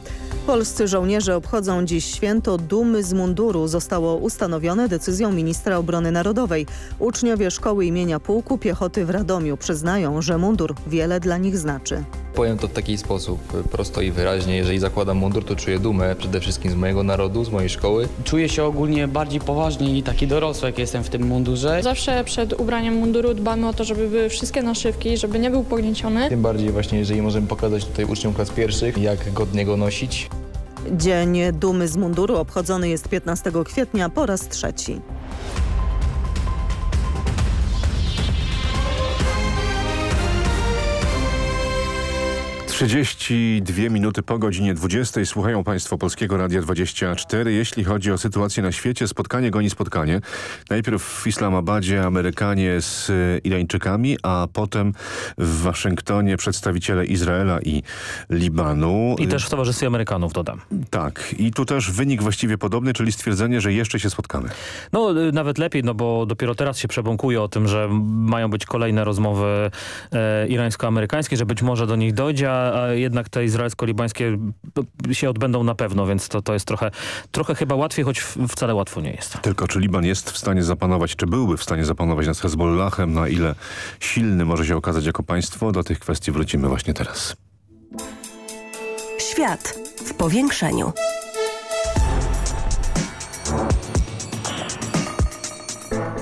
Polscy żołnierze obchodzą dziś święto Dumy z munduru. Zostało ustanowione decyzją ministra obrony narodowej. Uczniowie szkoły imienia Pułku Piechoty w Radomiu przyznają, że mundur wiele dla nich znaczy. Powiem to w taki sposób, prosto i wyraźnie. Jeżeli zakładam mundur, to czuję dumę przede wszystkim z mojego narodu, z mojej szkoły. Czuję się ogólnie bardziej poważnie i taki dorosły, jak jestem w tym mundurze. Zawsze przed ubraniem munduru dbamy o to, żeby były wszystkie naszywki, żeby nie był pognieciony. Tym bardziej właśnie, jeżeli możemy pokazać tutaj uczniom klas pierwszych, jak godnie go nosić. Dzień Dumy z munduru obchodzony jest 15 kwietnia po raz trzeci. 32 minuty po godzinie 20. Słuchają Państwo Polskiego Radia 24. Jeśli chodzi o sytuację na świecie, spotkanie goni spotkanie. Najpierw w Islamabadzie Amerykanie z Irańczykami, a potem w Waszyngtonie przedstawiciele Izraela i Libanu. I też w Towarzystwie Amerykanów, dodam. Tak. I tu też wynik właściwie podobny, czyli stwierdzenie, że jeszcze się spotkamy. No nawet lepiej, no bo dopiero teraz się przebąkuje o tym, że mają być kolejne rozmowy e, irańsko-amerykańskie, że być może do nich dojdzie, a jednak te izraelsko-libańskie się odbędą na pewno, więc to, to jest trochę, trochę chyba łatwiej, choć wcale łatwo nie jest. Tylko czy Liban jest w stanie zapanować, czy byłby w stanie zapanować nad Hezbollahem, na ile silny może się okazać jako państwo? Do tych kwestii wrócimy właśnie teraz. Świat w powiększeniu.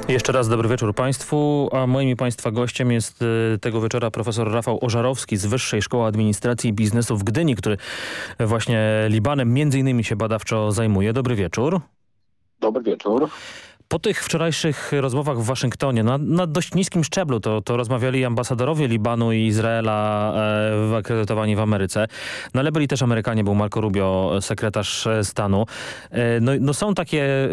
Jeszcze raz dobry wieczór Państwu, a moim i Państwa gościem jest y, tego wieczora profesor Rafał Ożarowski z Wyższej Szkoły Administracji i Biznesu w Gdyni, który właśnie Libanem między innymi się badawczo zajmuje. Dobry wieczór. Dobry wieczór. Po tych wczorajszych rozmowach w Waszyngtonie na, na dość niskim szczeblu to, to rozmawiali ambasadorowie Libanu i Izraela e, akredytowani w Ameryce. No ale byli też Amerykanie, był Marco Rubio, sekretarz stanu. E, no, no, są takie e,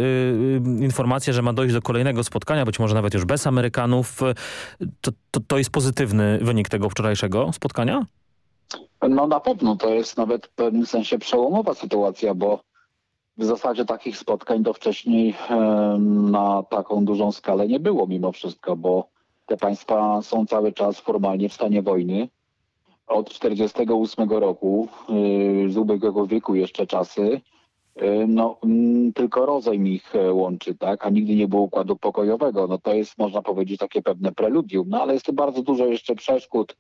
informacje, że ma dojść do kolejnego spotkania, być może nawet już bez Amerykanów. To, to, to jest pozytywny wynik tego wczorajszego spotkania? No na pewno, to jest nawet w pewnym sensie przełomowa sytuacja, bo w zasadzie takich spotkań do wcześniej na taką dużą skalę nie było mimo wszystko, bo te państwa są cały czas formalnie w stanie wojny. Od 1948 roku, z ubiegłego wieku jeszcze czasy, no tylko rozejm ich łączy, tak, a nigdy nie było układu pokojowego. No to jest, można powiedzieć, takie pewne preludium, no ale jest tu bardzo dużo jeszcze przeszkód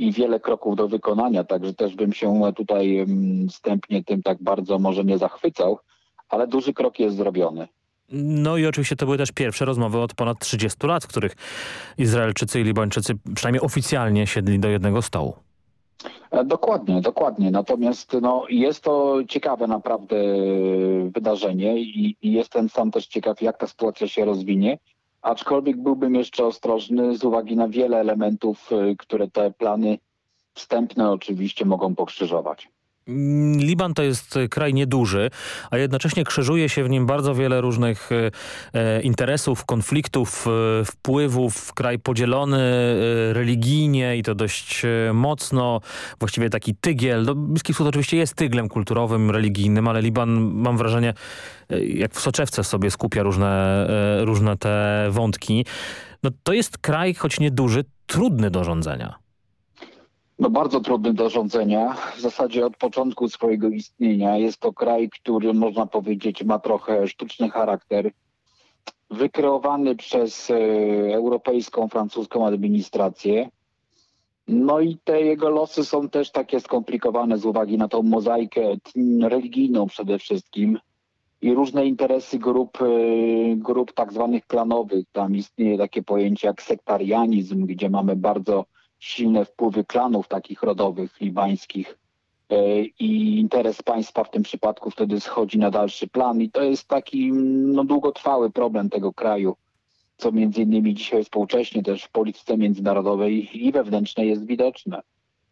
i wiele kroków do wykonania, także też bym się tutaj wstępnie tym tak bardzo może nie zachwycał, ale duży krok jest zrobiony. No i oczywiście to były też pierwsze rozmowy od ponad 30 lat, w których Izraelczycy i Libańczycy przynajmniej oficjalnie siedli do jednego stołu. E, dokładnie, dokładnie. Natomiast no, jest to ciekawe naprawdę wydarzenie i, i jestem sam też ciekaw, jak ta sytuacja się rozwinie. Aczkolwiek byłbym jeszcze ostrożny z uwagi na wiele elementów, y, które te plany wstępne oczywiście mogą pokrzyżować. Mm, Liban to jest kraj nieduży, a jednocześnie krzyżuje się w nim bardzo wiele różnych e, e interesów, konfliktów, e, wpływów. Kraj podzielony e, religijnie i to dość e, mocno. Właściwie taki tygiel. No, Bliski Wschód oczywiście jest tyglem kulturowym, religijnym, ale Liban mam wrażenie e, jak w soczewce sobie skupia różne, różne te wątki. No, to jest kraj, choć nieduży, trudny do rządzenia no bardzo trudny do rządzenia. W zasadzie od początku swojego istnienia jest to kraj, który można powiedzieć ma trochę sztuczny charakter. Wykreowany przez e, europejską, francuską administrację. No i te jego losy są też takie skomplikowane z uwagi na tą mozaikę religijną przede wszystkim i różne interesy grup, e, grup tak zwanych klanowych. Tam istnieje takie pojęcie jak sektarianizm, gdzie mamy bardzo silne wpływy klanów takich rodowych, libańskich e, i interes państwa w tym przypadku wtedy schodzi na dalszy plan i to jest taki no, długotrwały problem tego kraju, co między innymi dzisiaj współcześnie też w polityce międzynarodowej i wewnętrznej jest widoczne.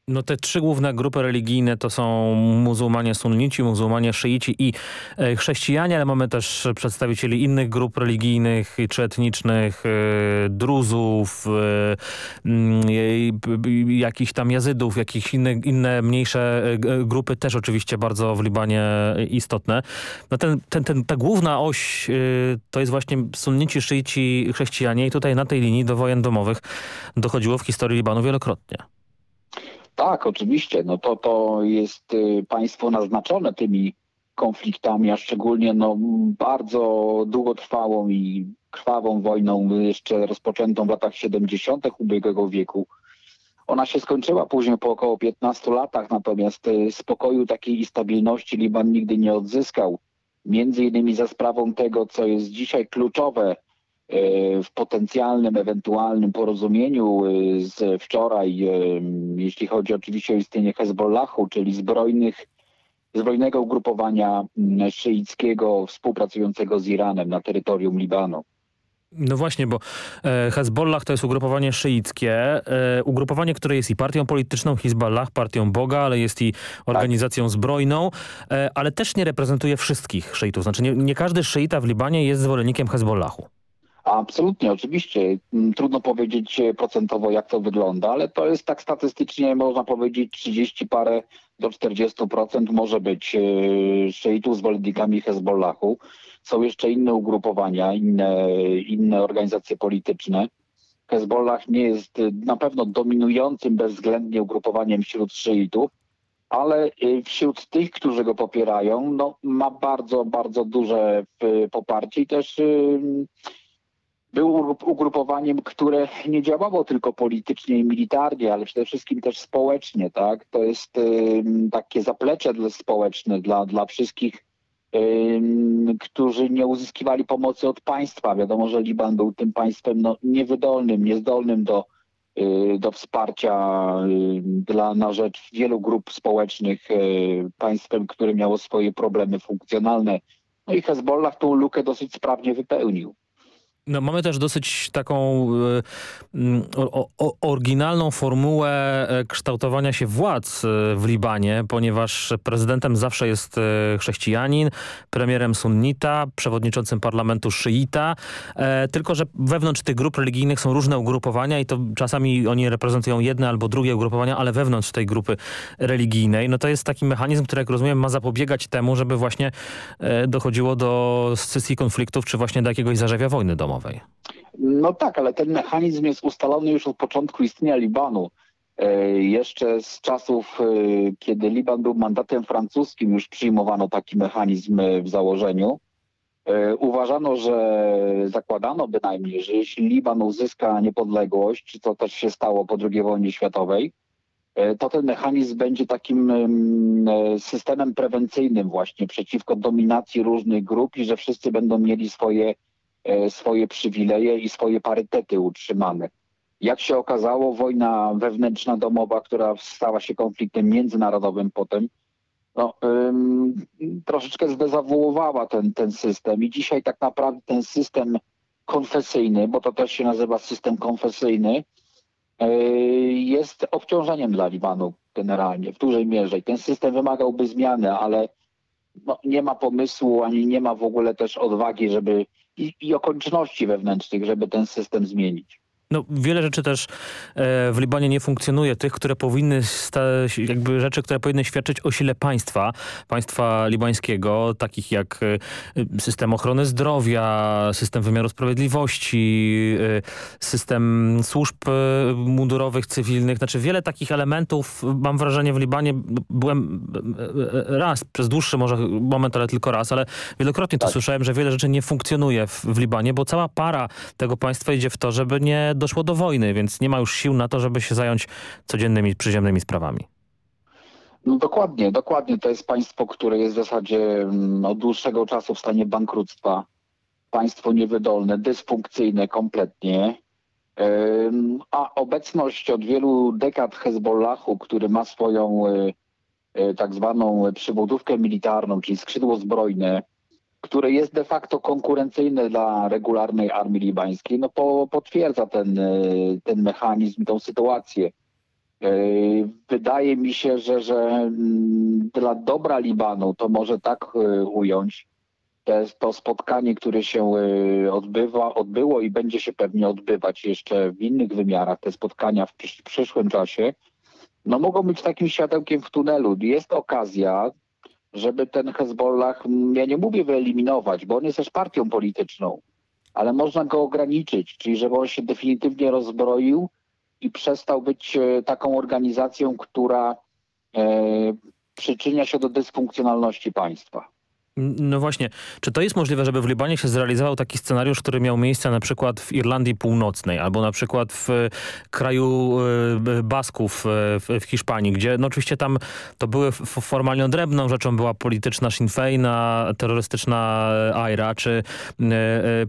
No te trzy główne grupy religijne to są muzułmanie sunnici, muzułmanie szyici i e, chrześcijanie, ale mamy też przedstawicieli innych grup religijnych czy etnicznych, e, druzów, e, mm, jakichś tam jazydów, jakieś inne, inne mniejsze grupy też oczywiście bardzo w Libanie istotne. No ten, ten, ten, ta główna oś to jest właśnie sunnici, szyici, chrześcijanie i tutaj na tej linii do wojen domowych dochodziło w historii Libanu wielokrotnie. Tak, oczywiście. No to, to jest y, państwo naznaczone tymi konfliktami, a szczególnie no, bardzo długotrwałą i krwawą wojną jeszcze rozpoczętą w latach 70. ubiegłego wieku. Ona się skończyła później po około 15 latach, natomiast y, spokoju takiej i stabilności Liban nigdy nie odzyskał. Między innymi za sprawą tego, co jest dzisiaj kluczowe w potencjalnym, ewentualnym porozumieniu e, z wczoraj, e, jeśli chodzi oczywiście o istnienie Hezbollahu, czyli zbrojnych, zbrojnego ugrupowania szyickiego współpracującego z Iranem na terytorium Libanu. No właśnie, bo Hezbollah to jest ugrupowanie szyickie, ugrupowanie, które jest i partią polityczną Hizballah, partią Boga, ale jest i organizacją tak. zbrojną, ale też nie reprezentuje wszystkich szyitów. Znaczy nie, nie każdy szyita w Libanie jest zwolennikiem Hezbollahu. Absolutnie, oczywiście. Mm, trudno powiedzieć e, procentowo, jak to wygląda, ale to jest tak statystycznie, można powiedzieć, 30 parę do 40% może być e, szyitów zwolennikami Hezbollahu. Są jeszcze inne ugrupowania, inne, inne organizacje polityczne. Hezbollah nie jest e, na pewno dominującym bezwzględnie ugrupowaniem wśród szyitów, ale wśród tych, którzy go popierają, no, ma bardzo, bardzo duże poparcie i też był ugrupowaniem, które nie działało tylko politycznie i militarnie, ale przede wszystkim też społecznie. Tak? To jest y, takie zaplecze społeczne dla, dla wszystkich, y, którzy nie uzyskiwali pomocy od państwa. Wiadomo, że Liban był tym państwem no, niewydolnym, niezdolnym do, y, do wsparcia dla, na rzecz wielu grup społecznych, państwem, które miało swoje problemy funkcjonalne. No i Hezbollah tą lukę dosyć sprawnie wypełnił. No, mamy też dosyć taką y, o, o, oryginalną formułę e, kształtowania się władz e, w Libanie, ponieważ prezydentem zawsze jest chrześcijanin, premierem sunnita, przewodniczącym parlamentu szyita, e, tylko że wewnątrz tych grup religijnych są różne ugrupowania i to czasami oni reprezentują jedne albo drugie ugrupowania, ale wewnątrz tej grupy religijnej. No to jest taki mechanizm, który jak rozumiem ma zapobiegać temu, żeby właśnie e, dochodziło do scysji konfliktów, czy właśnie do jakiegoś zarzewia wojny domowej. No tak, ale ten mechanizm jest ustalony już od początku istnienia Libanu. E, jeszcze z czasów, e, kiedy Liban był mandatem francuskim, już przyjmowano taki mechanizm w założeniu. Uważano, że zakładano bynajmniej, że jeśli Liban uzyska niepodległość, co też się stało po II wojnie światowej, E, to ten mechanizm będzie takim e, systemem prewencyjnym właśnie przeciwko dominacji różnych grup i że wszyscy będą mieli swoje, e, swoje przywileje i swoje parytety utrzymane. Jak się okazało, wojna wewnętrzna domowa, która stała się konfliktem międzynarodowym potem, no, ym, troszeczkę zdezawuowała ten, ten system i dzisiaj tak naprawdę ten system konfesyjny, bo to też się nazywa system konfesyjny, E, jest obciążeniem dla Libanu generalnie w dużej mierze i ten system wymagałby zmiany, ale no, nie ma pomysłu ani nie ma w ogóle też odwagi, żeby i, i okoliczności wewnętrznych, żeby ten system zmienić. No, wiele rzeczy też e, w Libanie nie funkcjonuje, tych, które powinny, jakby rzeczy, które powinny świadczyć o sile państwa, państwa libańskiego, takich jak e, system ochrony zdrowia, system wymiaru sprawiedliwości, e, system służb mundurowych, cywilnych, znaczy wiele takich elementów, mam wrażenie w Libanie, byłem raz, przez dłuższy może moment, ale tylko raz, ale wielokrotnie to tak. słyszałem, że wiele rzeczy nie funkcjonuje w, w Libanie, bo cała para tego państwa idzie w to, żeby nie doszło do wojny, więc nie ma już sił na to, żeby się zająć codziennymi, przyziemnymi sprawami. No dokładnie, dokładnie. To jest państwo, które jest w zasadzie mm, od dłuższego czasu w stanie bankructwa. Państwo niewydolne, dysfunkcyjne kompletnie. A obecność od wielu dekad Hezbollahu, który ma swoją y, y, tak zwaną przybudówkę militarną, czyli skrzydło zbrojne, które jest de facto konkurencyjne dla regularnej armii libańskiej, no po, potwierdza ten, e, ten mechanizm, tą sytuację. E, wydaje mi się, że, że mm, dla dobra Libanu, to może tak e, ująć, to spotkanie, które się odbywa, odbyło i będzie się pewnie odbywać jeszcze w innych wymiarach, te spotkania w przyszłym czasie, no mogą być takim światełkiem w tunelu. Jest okazja, żeby ten Hezbollah, ja nie mówię wyeliminować, bo on jest też partią polityczną, ale można go ograniczyć, czyli żeby on się definitywnie rozbroił i przestał być e, taką organizacją, która e, przyczynia się do dysfunkcjonalności państwa. No właśnie, czy to jest możliwe, żeby w Libanie się zrealizował taki scenariusz, który miał miejsce na przykład w Irlandii Północnej albo na przykład w e, kraju e, Basków e, w Hiszpanii, gdzie no oczywiście tam to były formalnie odrębną rzeczą była polityczna Sinn Féin, a terrorystyczna AIRA, czy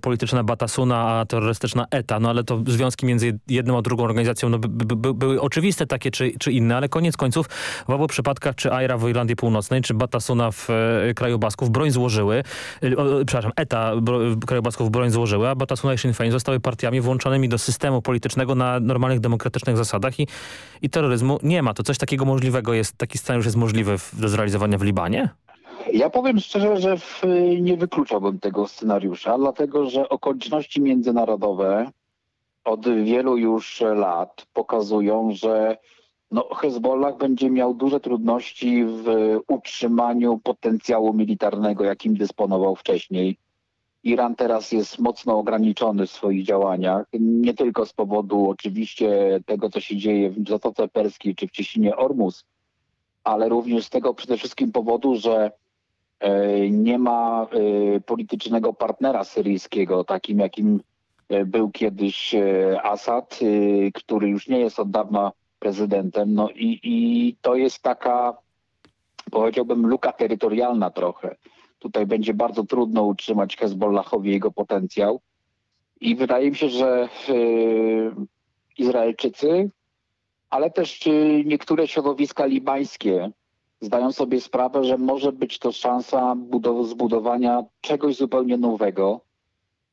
polityczna Batasuna, a terrorystyczna ETA, no ale to związki między jedną a drugą organizacją no, by, by, były oczywiste takie czy, czy inne, ale koniec końców w obu przypadkach, czy AIRA w Irlandii Północnej, czy Batasuna w kraju Basków, broń złożyły, y, przepraszam, ETA Krajobacków broń złożyły, a Batasuna i Sinn Féin zostały partiami włączonymi do systemu politycznego na normalnych, demokratycznych zasadach i, i terroryzmu nie ma. To coś takiego możliwego jest, taki scenariusz jest możliwy w, do zrealizowania w Libanie? Ja powiem szczerze, że w, nie wykluczałbym tego scenariusza, dlatego że okoliczności międzynarodowe od wielu już lat pokazują, że no, Hezbollah będzie miał duże trudności w utrzymaniu potencjału militarnego, jakim dysponował wcześniej. Iran teraz jest mocno ograniczony w swoich działaniach, nie tylko z powodu oczywiście tego, co się dzieje w Zatoce Perskiej czy w Cieśninie Ormus, ale również z tego przede wszystkim powodu, że e, nie ma e, politycznego partnera syryjskiego, takim jakim e, był kiedyś Assad, który już nie jest od dawna prezydentem. No i, i to jest taka, powiedziałbym, luka terytorialna trochę. Tutaj będzie bardzo trudno utrzymać Hezbollahowi jego potencjał. I wydaje mi się, że y, Izraelczycy, ale też y, niektóre środowiska libańskie zdają sobie sprawę, że może być to szansa zbudowania czegoś zupełnie nowego,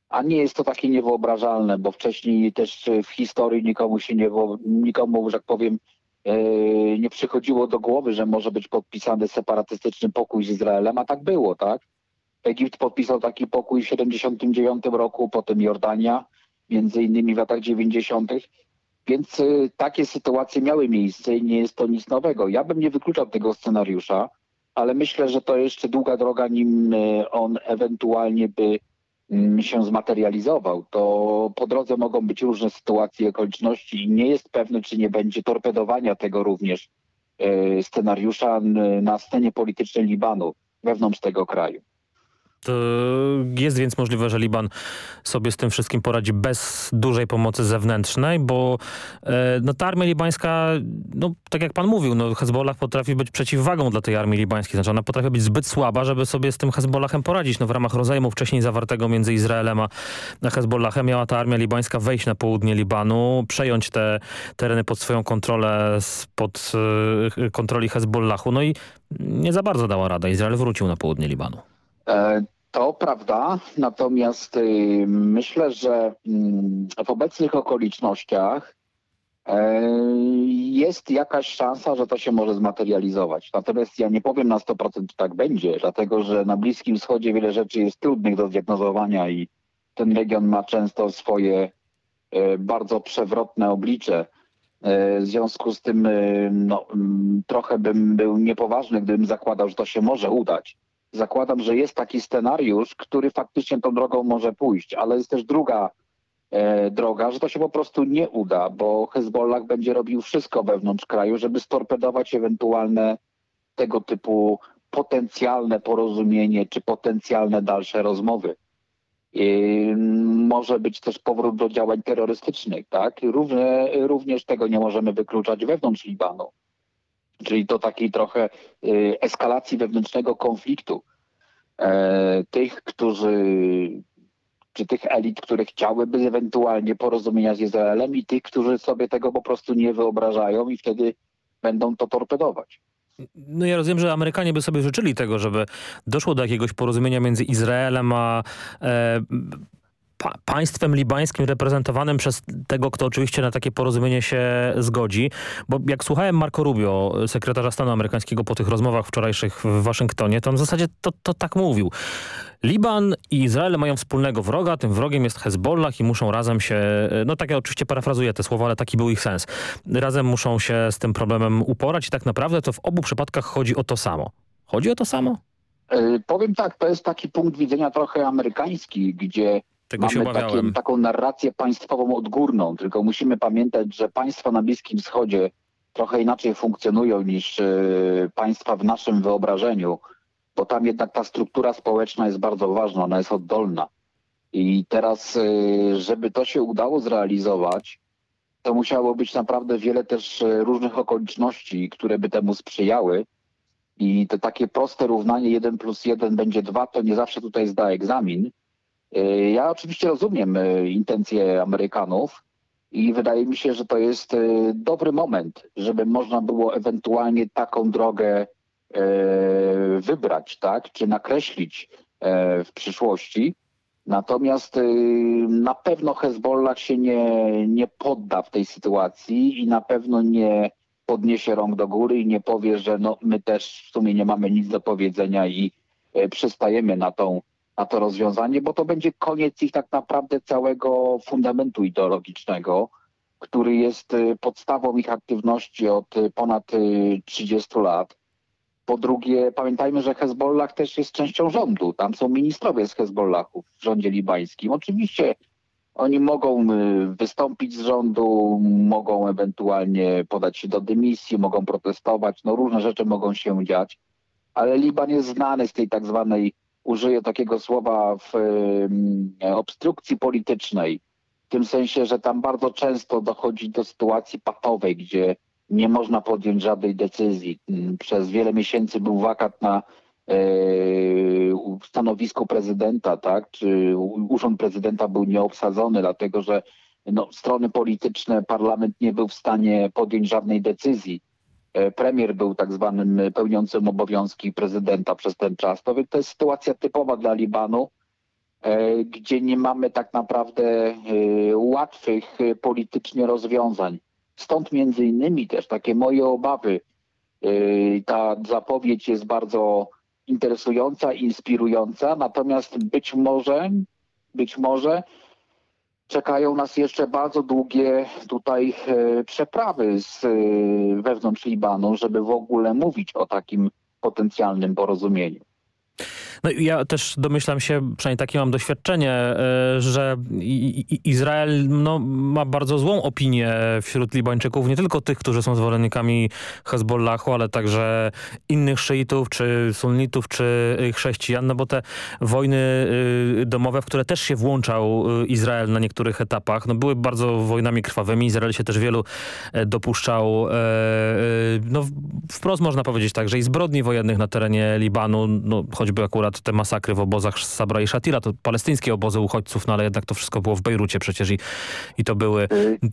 a nie jest to takie niewyobrażalne, bo wcześniej też w historii nikomu się nie, nikomu, że tak powiem, e, nie przychodziło do głowy, że może być podpisany separatystyczny pokój z Izraelem, a tak było, tak? Egipt podpisał taki pokój w 79 roku, potem Jordania, między innymi w latach 90. Więc y, takie sytuacje miały miejsce i nie jest to nic nowego. Ja bym nie wykluczał tego scenariusza, ale myślę, że to jeszcze długa droga, nim y, on ewentualnie by się zmaterializował. To po drodze mogą być różne sytuacje, okoliczności i nie jest pewne, czy nie będzie torpedowania tego również y, scenariusza na scenie politycznej Libanu wewnątrz tego kraju. Jest więc możliwe, że Liban sobie z tym wszystkim poradzi bez dużej pomocy zewnętrznej, bo e, no, ta armia libańska, no, tak jak pan mówił, no, Hezbollah potrafi być przeciwwagą dla tej armii libańskiej. Znaczy ona potrafi być zbyt słaba, żeby sobie z tym Hezbollahem poradzić. No, w ramach rozejmu wcześniej zawartego między Izraelem a Hezbollahem miała ta armia libańska wejść na południe Libanu, przejąć te tereny pod swoją kontrolę, spod y, kontroli Hezbollahu. No i nie za bardzo dała rada. Izrael wrócił na południe Libanu. E, to prawda, natomiast y, myślę, że mm, w obecnych okolicznościach e, jest jakaś szansa, że to się może zmaterializować. Natomiast ja nie powiem na 100% czy tak będzie, dlatego że na Bliskim Wschodzie wiele rzeczy jest trudnych do zdiagnozowania i ten region ma często swoje e, bardzo przewrotne oblicze. W związku z tym no, mm, trochę bym był niepoważny, gdybym zakładał, że to się może udać zakładam, że jest taki scenariusz, który faktycznie tą drogą może pójść, ale jest też druga e, droga, że to się po prostu nie uda, bo Hezbollah będzie robił wszystko wewnątrz kraju, żeby storpedować ewentualne tego typu potencjalne porozumienie czy potencjalne dalsze rozmowy. I może być też powrót do działań terrorystycznych, tak? Równie, również tego nie możemy wykluczać wewnątrz Libanu czyli do takiej trochę y, eskalacji wewnętrznego konfliktu e, tych, którzy czy tych elit, które chciałyby ewentualnie porozumienia z Izraelem i tych, którzy sobie tego po prostu nie wyobrażają i wtedy będą to torpedować. No ja rozumiem, że Amerykanie by sobie życzyli tego, żeby doszło do jakiegoś porozumienia między Izraelem a e, pa państwem libańskim reprezentowanym przez tego, kto oczywiście na takie porozumienie się zgodzi. Bo jak słuchałem Marco Rubio, sekretarza stanu amerykańskiego po tych rozmowach wczorajszych w Waszyngtonie, to on w zasadzie to, to tak mówił. Liban i Izrael mają wspólnego wroga, tym wrogiem jest Hezbollah i muszą razem się, no tak ja oczywiście parafrazuję te słowa, ale taki był ich sens. Razem muszą się z tym problemem uporać i tak naprawdę to w obu przypadkach chodzi o to samo. Chodzi o to samo? Yy, powiem tak, to jest taki punkt widzenia trochę amerykański, gdzie tego Mamy takie, taką narrację państwową odgórną, tylko musimy pamiętać, że państwa na Bliskim Wschodzie trochę inaczej funkcjonują niż y, państwa w naszym wyobrażeniu, bo tam jednak ta struktura społeczna jest bardzo ważna, ona jest oddolna. I teraz, y, żeby to się udało zrealizować, to musiało być naprawdę wiele też y, różnych okoliczności, które by temu sprzyjały. I to takie proste równanie 1 plus 1 będzie 2, to nie zawsze tutaj zda egzamin. E, ja oczywiście rozumiem e, intencje Amerykanów i wydaje mi się, że to jest e, dobry moment, żeby można było ewentualnie taką drogę wybrać, tak, czy nakreślić w przyszłości. Natomiast na pewno Hezbollah się nie, nie podda w tej sytuacji i na pewno nie podniesie rąk do góry i nie powie, że no, my też w sumie nie mamy nic do powiedzenia i przystajemy na tą na to rozwiązanie, bo to będzie koniec ich tak naprawdę całego fundamentu ideologicznego, który jest y, podstawą ich aktywności od y, ponad 30 y, lat. Po drugie, pamiętajmy, że Hezbollah też jest częścią rządu. Tam są ministrowie z Hezbollahu w rządzie libańskim. Oczywiście oni mogą wystąpić z rządu, mogą ewentualnie podać się do dymisji, mogą protestować, no różne rzeczy mogą się dziać, ale Liban jest znany z tej tak zwanej użyję takiego słowa w obstrukcji politycznej, w tym sensie, że tam bardzo często dochodzi do sytuacji patowej, gdzie nie można podjąć żadnej decyzji. Mm, przez wiele miesięcy był wakat na e, stanowisku prezydenta, tak? Czy urząd prezydenta był nieobsadzony, dlatego że no, strony polityczne, parlament nie był w stanie podjąć żadnej decyzji. E, premier był tak zwanym pełniącym obowiązki prezydenta przez ten czas. To, jest sytuacja typowa dla Libanu e, gdzie nie mamy tak naprawdę e, łatwych e, politycznie rozwiązań. Stąd między innymi też takie moje obawy. Ta zapowiedź jest bardzo interesująca, inspirująca, natomiast być może, być może czekają nas jeszcze bardzo długie tutaj przeprawy z wewnątrz Libanu, żeby w ogóle mówić o takim potencjalnym porozumieniu. No ja też domyślam się, przynajmniej takie mam doświadczenie, e, że Izrael no, ma bardzo złą opinię wśród Libańczyków, nie tylko tych, którzy są zwolennikami Hezbollahu, ale także innych szyitów, czy sunnitów, czy chrześcijan, no bo te wojny y, domowe, w które też się włączał y, Izrael na niektórych etapach, no były bardzo wojnami krwawymi. Izrael się też wielu e, dopuszczał, e, no wprost można powiedzieć tak, że i zbrodni wojennych na terenie Libanu, no choćby akurat te masakry w obozach Sabra i Shatila, to palestyńskie obozy uchodźców, no ale jednak to wszystko było w Bejrucie przecież i, i to były,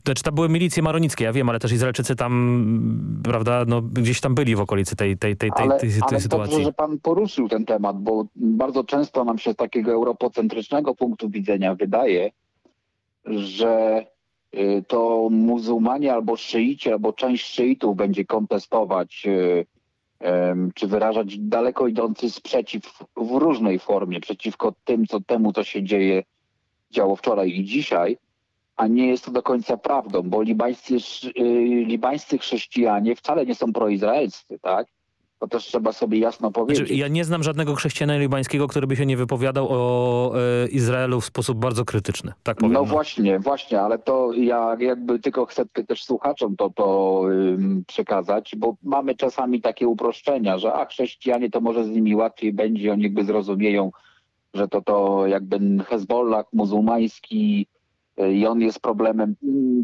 znaczy to były milicje maronickie, ja wiem, ale też Izraelczycy tam, prawda, no gdzieś tam byli w okolicy tej, tej, tej, tej, ale, tej, tej ale sytuacji. Dobrze, że pan poruszył ten temat, bo bardzo często nam się z takiego europocentrycznego punktu widzenia wydaje, że y, to muzułmanie albo szyici, albo część szyitów będzie kontestować y, czy wyrażać daleko idący sprzeciw w różnej formie przeciwko tym, co temu, co się dzieje, działo wczoraj i dzisiaj, a nie jest to do końca prawdą, bo libańscy, y, libańscy chrześcijanie wcale nie są proizraelscy, tak? To też trzeba sobie jasno powiedzieć. Znaczy, ja nie znam żadnego chrześcijana libańskiego, który by się nie wypowiadał o e, Izraelu w sposób bardzo krytyczny. Tak powiem. No właśnie, właśnie, ale to ja jakby tylko chcę też słuchaczom to, to ym, przekazać, bo mamy czasami takie uproszczenia, że a chrześcijanie to może z nimi łatwiej będzie, oni jakby zrozumieją, że to to jakby Hezbollah muzułmański y, i on jest problemem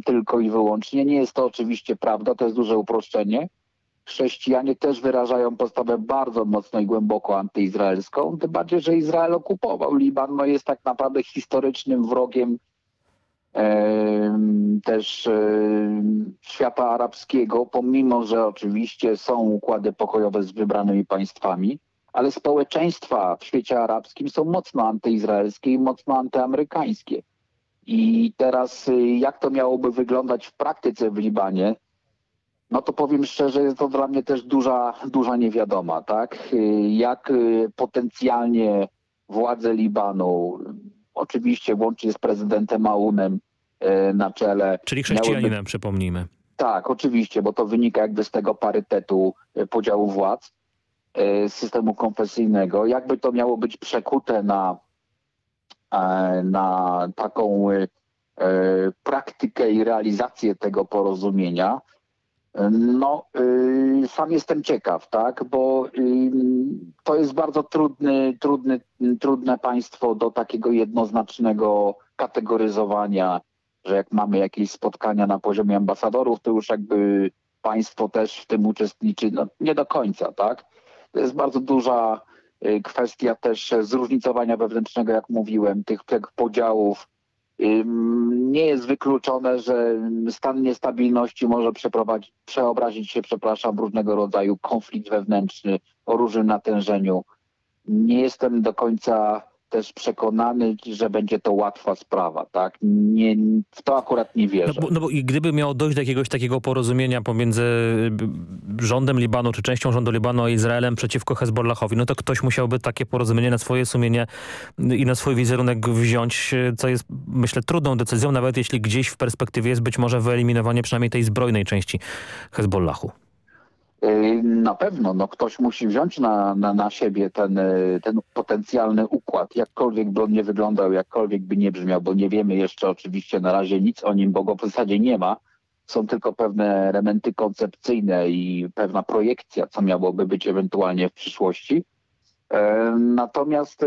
tylko i wyłącznie. Nie jest to oczywiście prawda, to jest duże uproszczenie chrześcijanie też wyrażają postawę bardzo mocno i głęboko antyizraelską, tym bardziej, że Izrael okupował Liban, no jest tak naprawdę historycznym wrogiem też świata arabskiego, pomimo, że oczywiście są układy pokojowe z wybranymi państwami, ale społeczeństwa w świecie arabskim są mocno antyizraelskie i mocno antyamerykańskie. I teraz e, jak to miałoby wyglądać w praktyce w Libanie, no to powiem szczerze, jest to dla mnie też duża, duża niewiadoma, tak? Jak y, potencjalnie władze Libanu, oczywiście łącznie z prezydentem Maunem y, na czele... Czyli chrześcijaninem, miałyby... przypomnijmy. Tak, oczywiście, bo to wynika jakby z tego parytetu y, podziału władz systemu konfesyjnego. Jakby to miało być przekute na, e, na taką praktykę i realizację tego porozumienia, no, y, sam jestem ciekaw, tak, bo y, to jest bardzo trudny, trudny, trudne państwo do takiego jednoznacznego kategoryzowania, że jak mamy jakieś spotkania na poziomie ambasadorów, to już jakby państwo też w tym uczestniczy, no nie do końca, tak. To jest bardzo duża y, kwestia też zróżnicowania wewnętrznego, jak mówiłem, tych podziałów, nie jest wykluczone, że stan niestabilności może przeobrazić się, przepraszam, w różnego rodzaju konflikt wewnętrzny o różnym natężeniu. Nie jestem do końca też przekonany, że będzie to łatwa sprawa, tak? Nie, w to akurat nie wierzę. No bo, no bo gdyby miało dojść do jakiegoś takiego porozumienia pomiędzy rządem Libanu, czy częścią rządu Libanu a Izraelem przeciwko Hezbollahowi, no to ktoś musiałby takie porozumienie na swoje sumienie i na swój wizerunek wziąć, co jest myślę trudną decyzją, nawet jeśli gdzieś w perspektywie jest być może wyeliminowanie przynajmniej tej zbrojnej części Hezbollahu. Yy, na pewno no, ktoś musi wziąć na, na, na siebie ten, yy, ten potencjalny układ, jakkolwiek by on nie wyglądał, jakkolwiek by nie brzmiał, bo nie wiemy jeszcze oczywiście na razie nic o nim, bo go w zasadzie nie ma. Są tylko pewne elementy koncepcyjne i pewna projekcja, co miałoby być ewentualnie w przyszłości. Yy, natomiast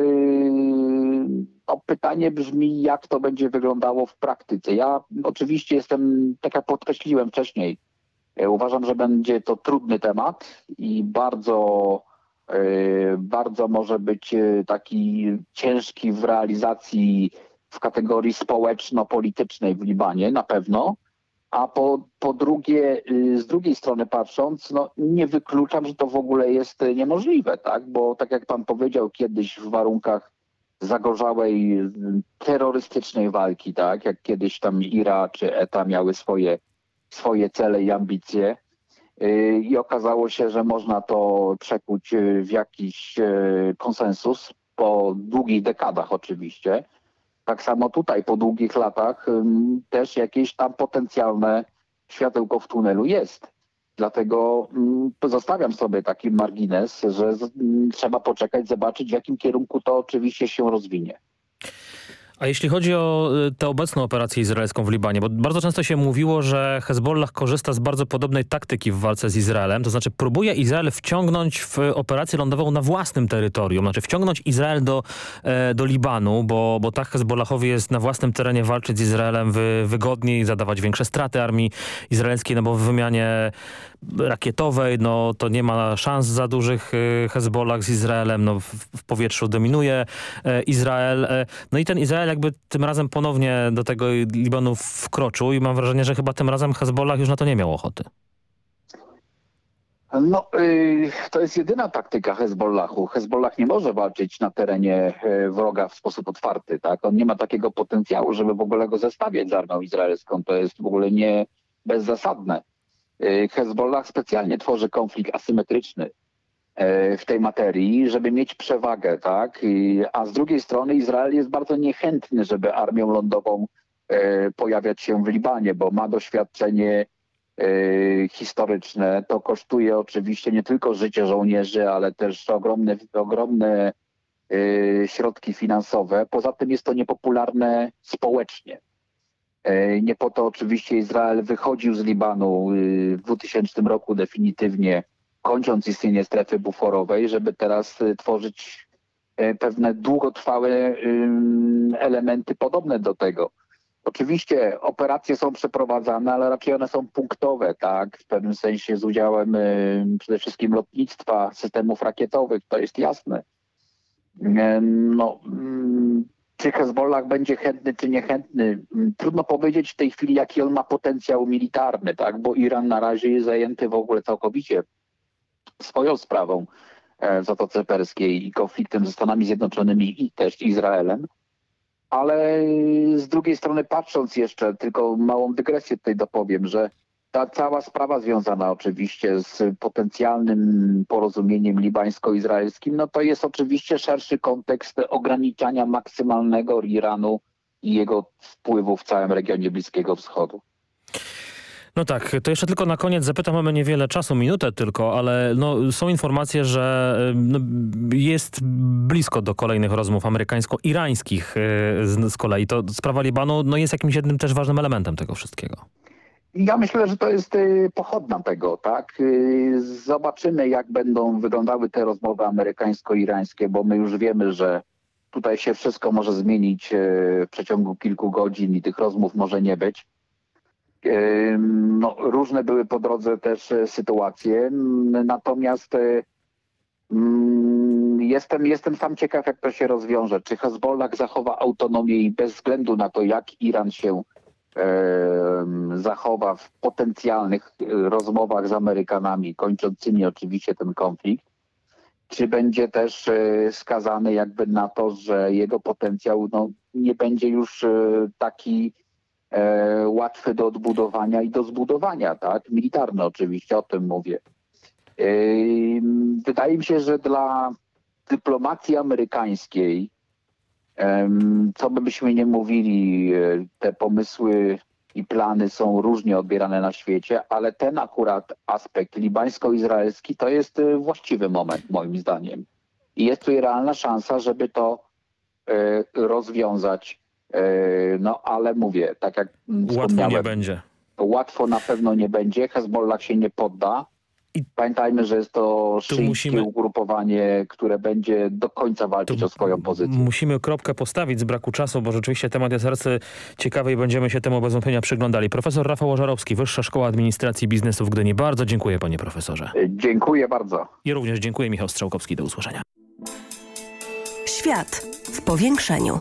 no, pytanie brzmi, jak to będzie wyglądało w praktyce. Ja oczywiście jestem, tak jak podkreśliłem wcześniej, E, uważam, że będzie to trudny temat i bardzo, e, bardzo może być e, taki ciężki w realizacji w kategorii społeczno-politycznej w Libanie, na pewno. A po, po drugie, z drugiej strony patrząc, no nie wykluczam, że to w ogóle jest niemożliwe, tak? Bo tak jak pan powiedział kiedyś w warunkach zagorzałej terrorystycznej walki, tak, jak kiedyś tam IRA czy ETA miały swoje, swoje cele i ambicje. Y, I okazało się, że można to przekuć w jakiś konsensus po długich dekadach oczywiście. Tak samo tutaj po długich latach też jakieś tam potencjalne światełko w tunelu jest. Dlatego pozostawiam sobie taki margines, że trzeba poczekać, zobaczyć w jakim kierunku to oczywiście się rozwinie. A jeśli chodzi o y, tę obecną operację izraelską w Libanie, bo bardzo często się mówiło, że Hezbollah korzysta z bardzo podobnej taktyki w walce z Izraelem, to znaczy próbuje Izrael wciągnąć w operację lądową na własnym terytorium, znaczy wciągnąć Izrael do, e, do Libanu, bo, bo tak Hezbollahowi jest na własnym terenie walczyć z Izraelem wy, wygodniej, zadawać większe straty armii izraelskiej, no bo w wymianie rakietowej, no to nie ma szans za dużych y, Hezbollah z Izraelem, no w, powietrzu dominuje e, Izrael, e, no i ten Izrael jakby tym razem ponownie do tego Libanu wkroczył i mam wrażenie, że chyba tym razem Hezbollah już na to nie miał ochoty. No, yy, to jest jedyna taktyka Hezbollahu. Hezbollah nie może walczyć na terenie yy, wroga w sposób otwarty. Tak? On nie ma takiego potencjału, żeby w ogóle go zestawiać z armią izraelską. To jest w ogóle nie bezzasadne. Yy, Hezbollah specjalnie tworzy konflikt asymetryczny. E, w tej materii, żeby mieć przewagę, tak? A z drugiej strony Izrael jest bardzo niechętny, żeby armią lądową e, pojawiać się w Libanie, bo ma doświadczenie historyczne. To kosztuje oczywiście nie tylko życie żołnierzy, ale też ogromne, ogromne środki finansowe. Poza tym jest to niepopularne społecznie. Nie po to oczywiście Izrael wychodził z Libanu w 2000 roku definitywnie kończąc istnienie strefy buforowej, żeby teraz y, tworzyć y, pewne długotrwałe elementy podobne do tego. Oczywiście operacje są przeprowadzane, ale raczej one są punktowe, tak? W pewnym sensie z udziałem przede wszystkim lotnictwa, systemów rakietowych, to jest jasne. No, mm, czy Hezbollah będzie chętny, czy niechętny? Mm, trudno powiedzieć w tej chwili, jaki on ma potencjał militarny, tak? Bo Iran na razie jest zajęty w ogóle całkowicie swoją sprawą e, w Zatoce Perskiej i konfliktem ze Stanami Zjednoczonymi i też Izraelem. Ale z drugiej strony patrząc jeszcze, tylko małą dygresję tutaj dopowiem, że ta cała sprawa związana oczywiście z potencjalnym porozumieniem libańsko-izraelskim, no to jest oczywiście szerszy kontekst ograniczania maksymalnego Iranu i jego wpływu w całym regionie Bliskiego Wschodu. No tak, to jeszcze tylko na koniec zapytam, mamy niewiele czasu, minutę tylko, ale no, są informacje, że no, jest blisko do kolejnych rozmów amerykańsko-irańskich y, z, z, kolei. To sprawa Libanu no, jest jakimś jednym też ważnym elementem tego wszystkiego. Ja myślę, że to jest y, pochodna tego, tak? Y, zobaczymy, jak będą wyglądały te rozmowy amerykańsko-irańskie, bo my już wiemy, że tutaj się wszystko może zmienić w przeciągu kilku godzin i tych rozmów może nie być. No, różne były po drodze też sytuacje, natomiast e, jestem, jestem sam ciekaw, jak to się rozwiąże. Czy Hezbollah zachowa autonomię i bez względu na to, jak Iran się zachowa w potencjalnych e, rozmowach z Amerykanami, kończącymi oczywiście ten konflikt, czy będzie też skazany jakby na to, że jego potencjał no, nie będzie już taki e, łatwy do odbudowania i do zbudowania, tak? Militarne oczywiście, o tym mówię. E, wydaje mi się, że dla dyplomacji amerykańskiej, e, co by byśmy nie mówili, e, te pomysły i plany są różnie odbierane na świecie, ale ten akurat aspekt libańsko-izraelski to jest e, właściwy moment moim zdaniem. I jest tu realna szansa, żeby to e, rozwiązać no ale mówię, tak jak Łatwo nie będzie. Łatwo na pewno nie będzie. Hezbollah się nie podda. I Pamiętajmy, że jest to szyjskie musimy, ugrupowanie, które będzie do końca walczyć o swoją pozycję. Musimy kropkę postawić z braku czasu, bo rzeczywiście temat jest bardzo ciekawy i będziemy się temu bez wątpienia przyglądali. Profesor Rafał Ożarowski, Wyższa Szkoła Administracji Biznesu w Gdyni. Bardzo dziękuję panie profesorze. E, dziękuję bardzo. I również dziękuję Michał Strzałkowski. Do usłyszenia. Świat w powiększeniu.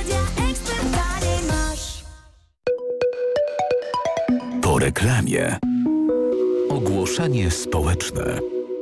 reklamie. Ogłoszenie społeczne.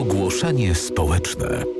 Ogłoszenie społeczne.